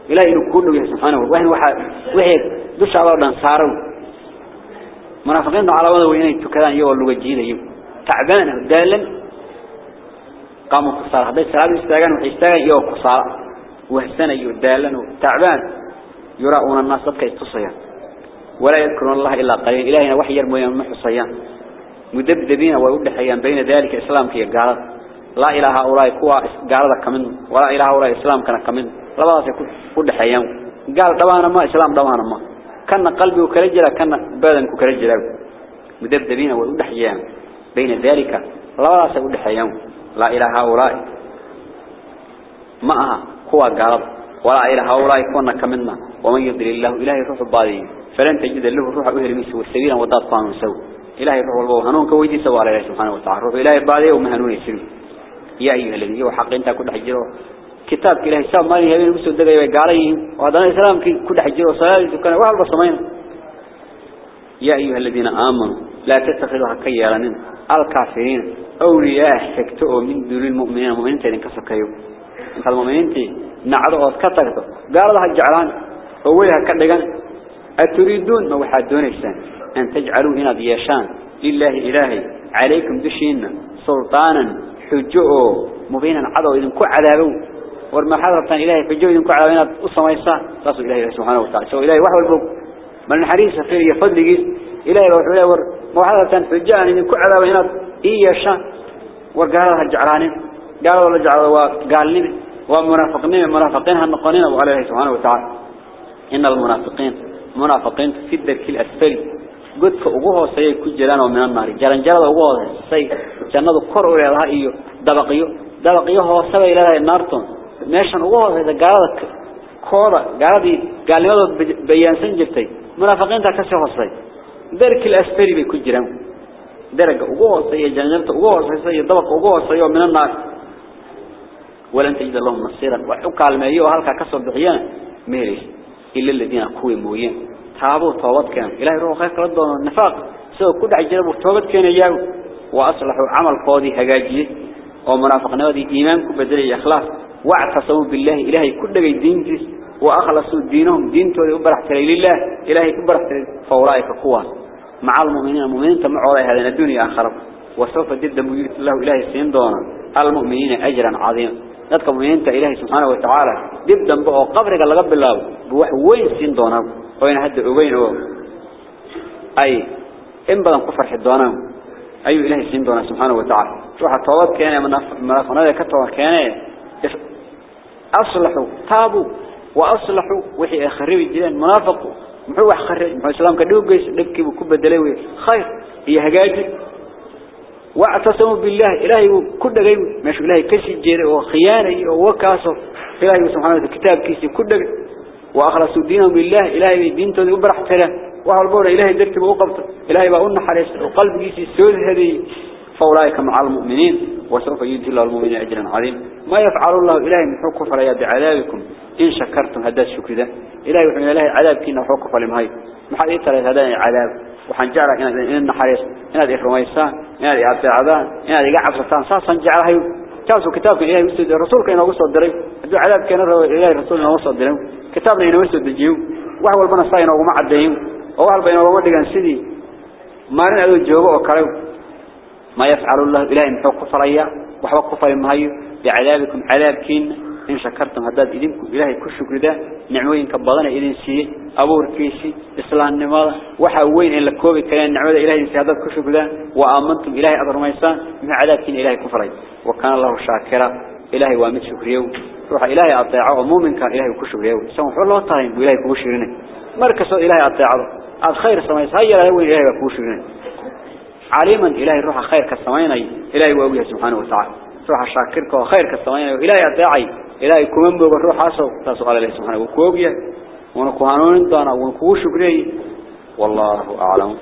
إلى إنه كله يسمعنا وين واحد واحد دش على ردن صارو منافقين على وضوء إنك كذا إيوه يو إيوه. تعبان دهلن قاموا كسار هذا سلام استاجان وحيستاجان يو كسار وهسنا يدالن تعبان يراؤون الناس ضدك يتصيان. ولا يذكرون الله إلا قليل إلهنا وحي يرمي محصيان مدبدبين ويقول حيان بين ذلك إسلام كي قال لا إله هؤلاء كوا قال كمن. ولا إله هؤلاء إسلام كان كمن. لا بأس يقول حيان قال دوانا ما إسلام دوانا ما. كان قلبي وكرجلا كان بدن وكرجلا مدبدبين ويقول حيان بين ذلك. لا بأس يقول حيان لا إله هؤلاء. معها هو قال ولا إله هؤلاء كنا كمنا. ومن يضل الله إلهي روح البادي فلن تجد له روح أهل ميسو السبيل وضاد قانون سو إلهي روح البو هنون كويدي سوى على الله سبحانه وتعالى. روح إلهي البادي ومهنون يسلم يا أيها الذين يو حق إنت كل حجره كتاب إلهي سام مالي هبين بسو الدقاء قاليه وهذا الإسلام كل حجره صلاة كان وعلى بصمين. يا أيها الذين آمنوا لا تتخذوا حكيا لنين الكافرين. أولياء حكتوا من دون المؤمنين. المؤمنين تلين كسكيو. انت المؤمنين تي نعرض كتغتو قال لها الجعلان أولها كدغان أتريدون ما وحاد دونيسان أن تجعلوا هنا دياشان لله إلهي. عليكم دشين. سلطانا. حجؤوا مبينا عضو. إذن كو عذابوا ورما حضرتان إلهي حجؤوا إذن كو عذابين أصميسان تصل إلهي سبحانه وتعالى. سو إلهي وحو البوك. من الحريصة فيه يفضلقي إلهي وحو ور وحضرتان حجؤوا إذن كو عذابين إيشان وقالها الجعرانين قالوا الله جعل وقال لي ومنافقين منافقين هالنقانين أبو عليه سبحانه وتعالى. إن المنافقين منافقين في الدرك الأسفل. قد كأبوه سيء كجلان ومن النار. جلان أبوه سيء. جنة كروا إلى الله إيو. دبقيو. دبقيو هو سبا إلى الله النارتون ماشان أبوه إذا قالك كورا. قال قال لي بيان سنجبتي منافقين تكسي خصي درك الأسفل بكجلان درجة وجوه سيء جنة وجوه سيء طبق وجوه سيء من النار ولن تجد لهم نصيرا. وحكى المايو هلك كسر بحيان ميري. إلا الذين كوي موين تابوا توبت كان. إلهي روح خير ردوا النفاق سوى كل عجلوا توبت كان يجاو وأصلحوا عمل قاضي هجاجي. ومنافق نادي إيمانكم بدل إخلاص. واعتصموا بالله. إلهي كل دين وأخلصوا دينهم. دين تولي أبرح تلي لله. إلهي أبرح تلي فورائك قوة. مع المؤمنين المؤمنين تم عليها لنا الدنيا آخر وسوف جدا مجد الله إلهي السين دونا. المؤمنين أجرا عظيم. نتك المؤمنين تا إلهي سبحانه وتعالى. جدا بقى قبرك الله قبل الله. بوحوين السين دونا؟ وين حد عبين هو؟ أي إن بدا قفر حد دونا. أي إلهي السين دونا سبحانه وتعالى. شوحة طوات كان ملاقنا ذا كتوات كان أصلحوا تابوا وأصلحوا. وحي أخريب الدين منافقوا. Kharib muxuu islaamka dhowgeys dhibkii ku bedelay way khayr iyo hagaaji واعتصموا بالله إلهي كل جاي مش إلهي كسي جير وخيانة وكاسه إلهي سبحانه وتعالى كتاب كيسي كل وأخلصوا دينهم بالله. إلهي دين تودي وبرح تلا وهالبورة إلهي درت بوقفت إلهي بقولنا حريص. وقلب كيسي السود هذه. فأولئك مع المؤمنين وسوف يدهي الله المؤمنين عجلا عظيم. ما يفعل الله إلهي من حقه فلا يدعي عذابكم. إن شكرتم هذا الشكر ذا إلهي وحمد الله العذاب كينا حقه فلم هاي محادي ثلاث هذا العذاب. وحن جعله إن النحريس. إن هذا إخرميسان إن هذا عبد العذان إن هذا قعب سلطان. ساسا جعله كانسوا كتابك إلهي وسود الرسول كينا وصل الدرم هذا العذاب كينا إلهي الرسول كينا وصل الدرم كتابنا إنا وسود الجيو وهو البنصاين وهو معدهين وهو البنصاين وهو مدقان سيدي. مارين أدو الجوبة وكاريو ما يفعل الله إلهي محو كفر إياه وحو كفر مهيو بعذابكم عذابكين إن شكرتم هداد إذنكم إلهي كل شكر ده نعموين كبضنا إذن سيه أبور كيسي إسلام نماذا وحاوين إن لكوبي كلام نعمة إلهي سيه هداد كل شكر ده وآمنتم إلهي أضر ميسان من عذابكين إلهي كفرين وكان الله شاكرا إلهي وامد شكريو. روح إلهي أطيعه ومؤمن كان إلهي كل شكريو سمح الله طايم وإلهي مركز إلهي أطيعه. الخير سميس هيا إلهي وإلهي كل شكرين عليما إلهي روح خير كالسمين إلهي وأويه سبحانه وتعالى. روح شاكرك وخير كالسمين إلهي أطيعي إلهي كمان بوغ الروح عصو تسأل الله سبحانه وكوبيا ونكوهانون دانا ونكوه شكري. والله أعلم.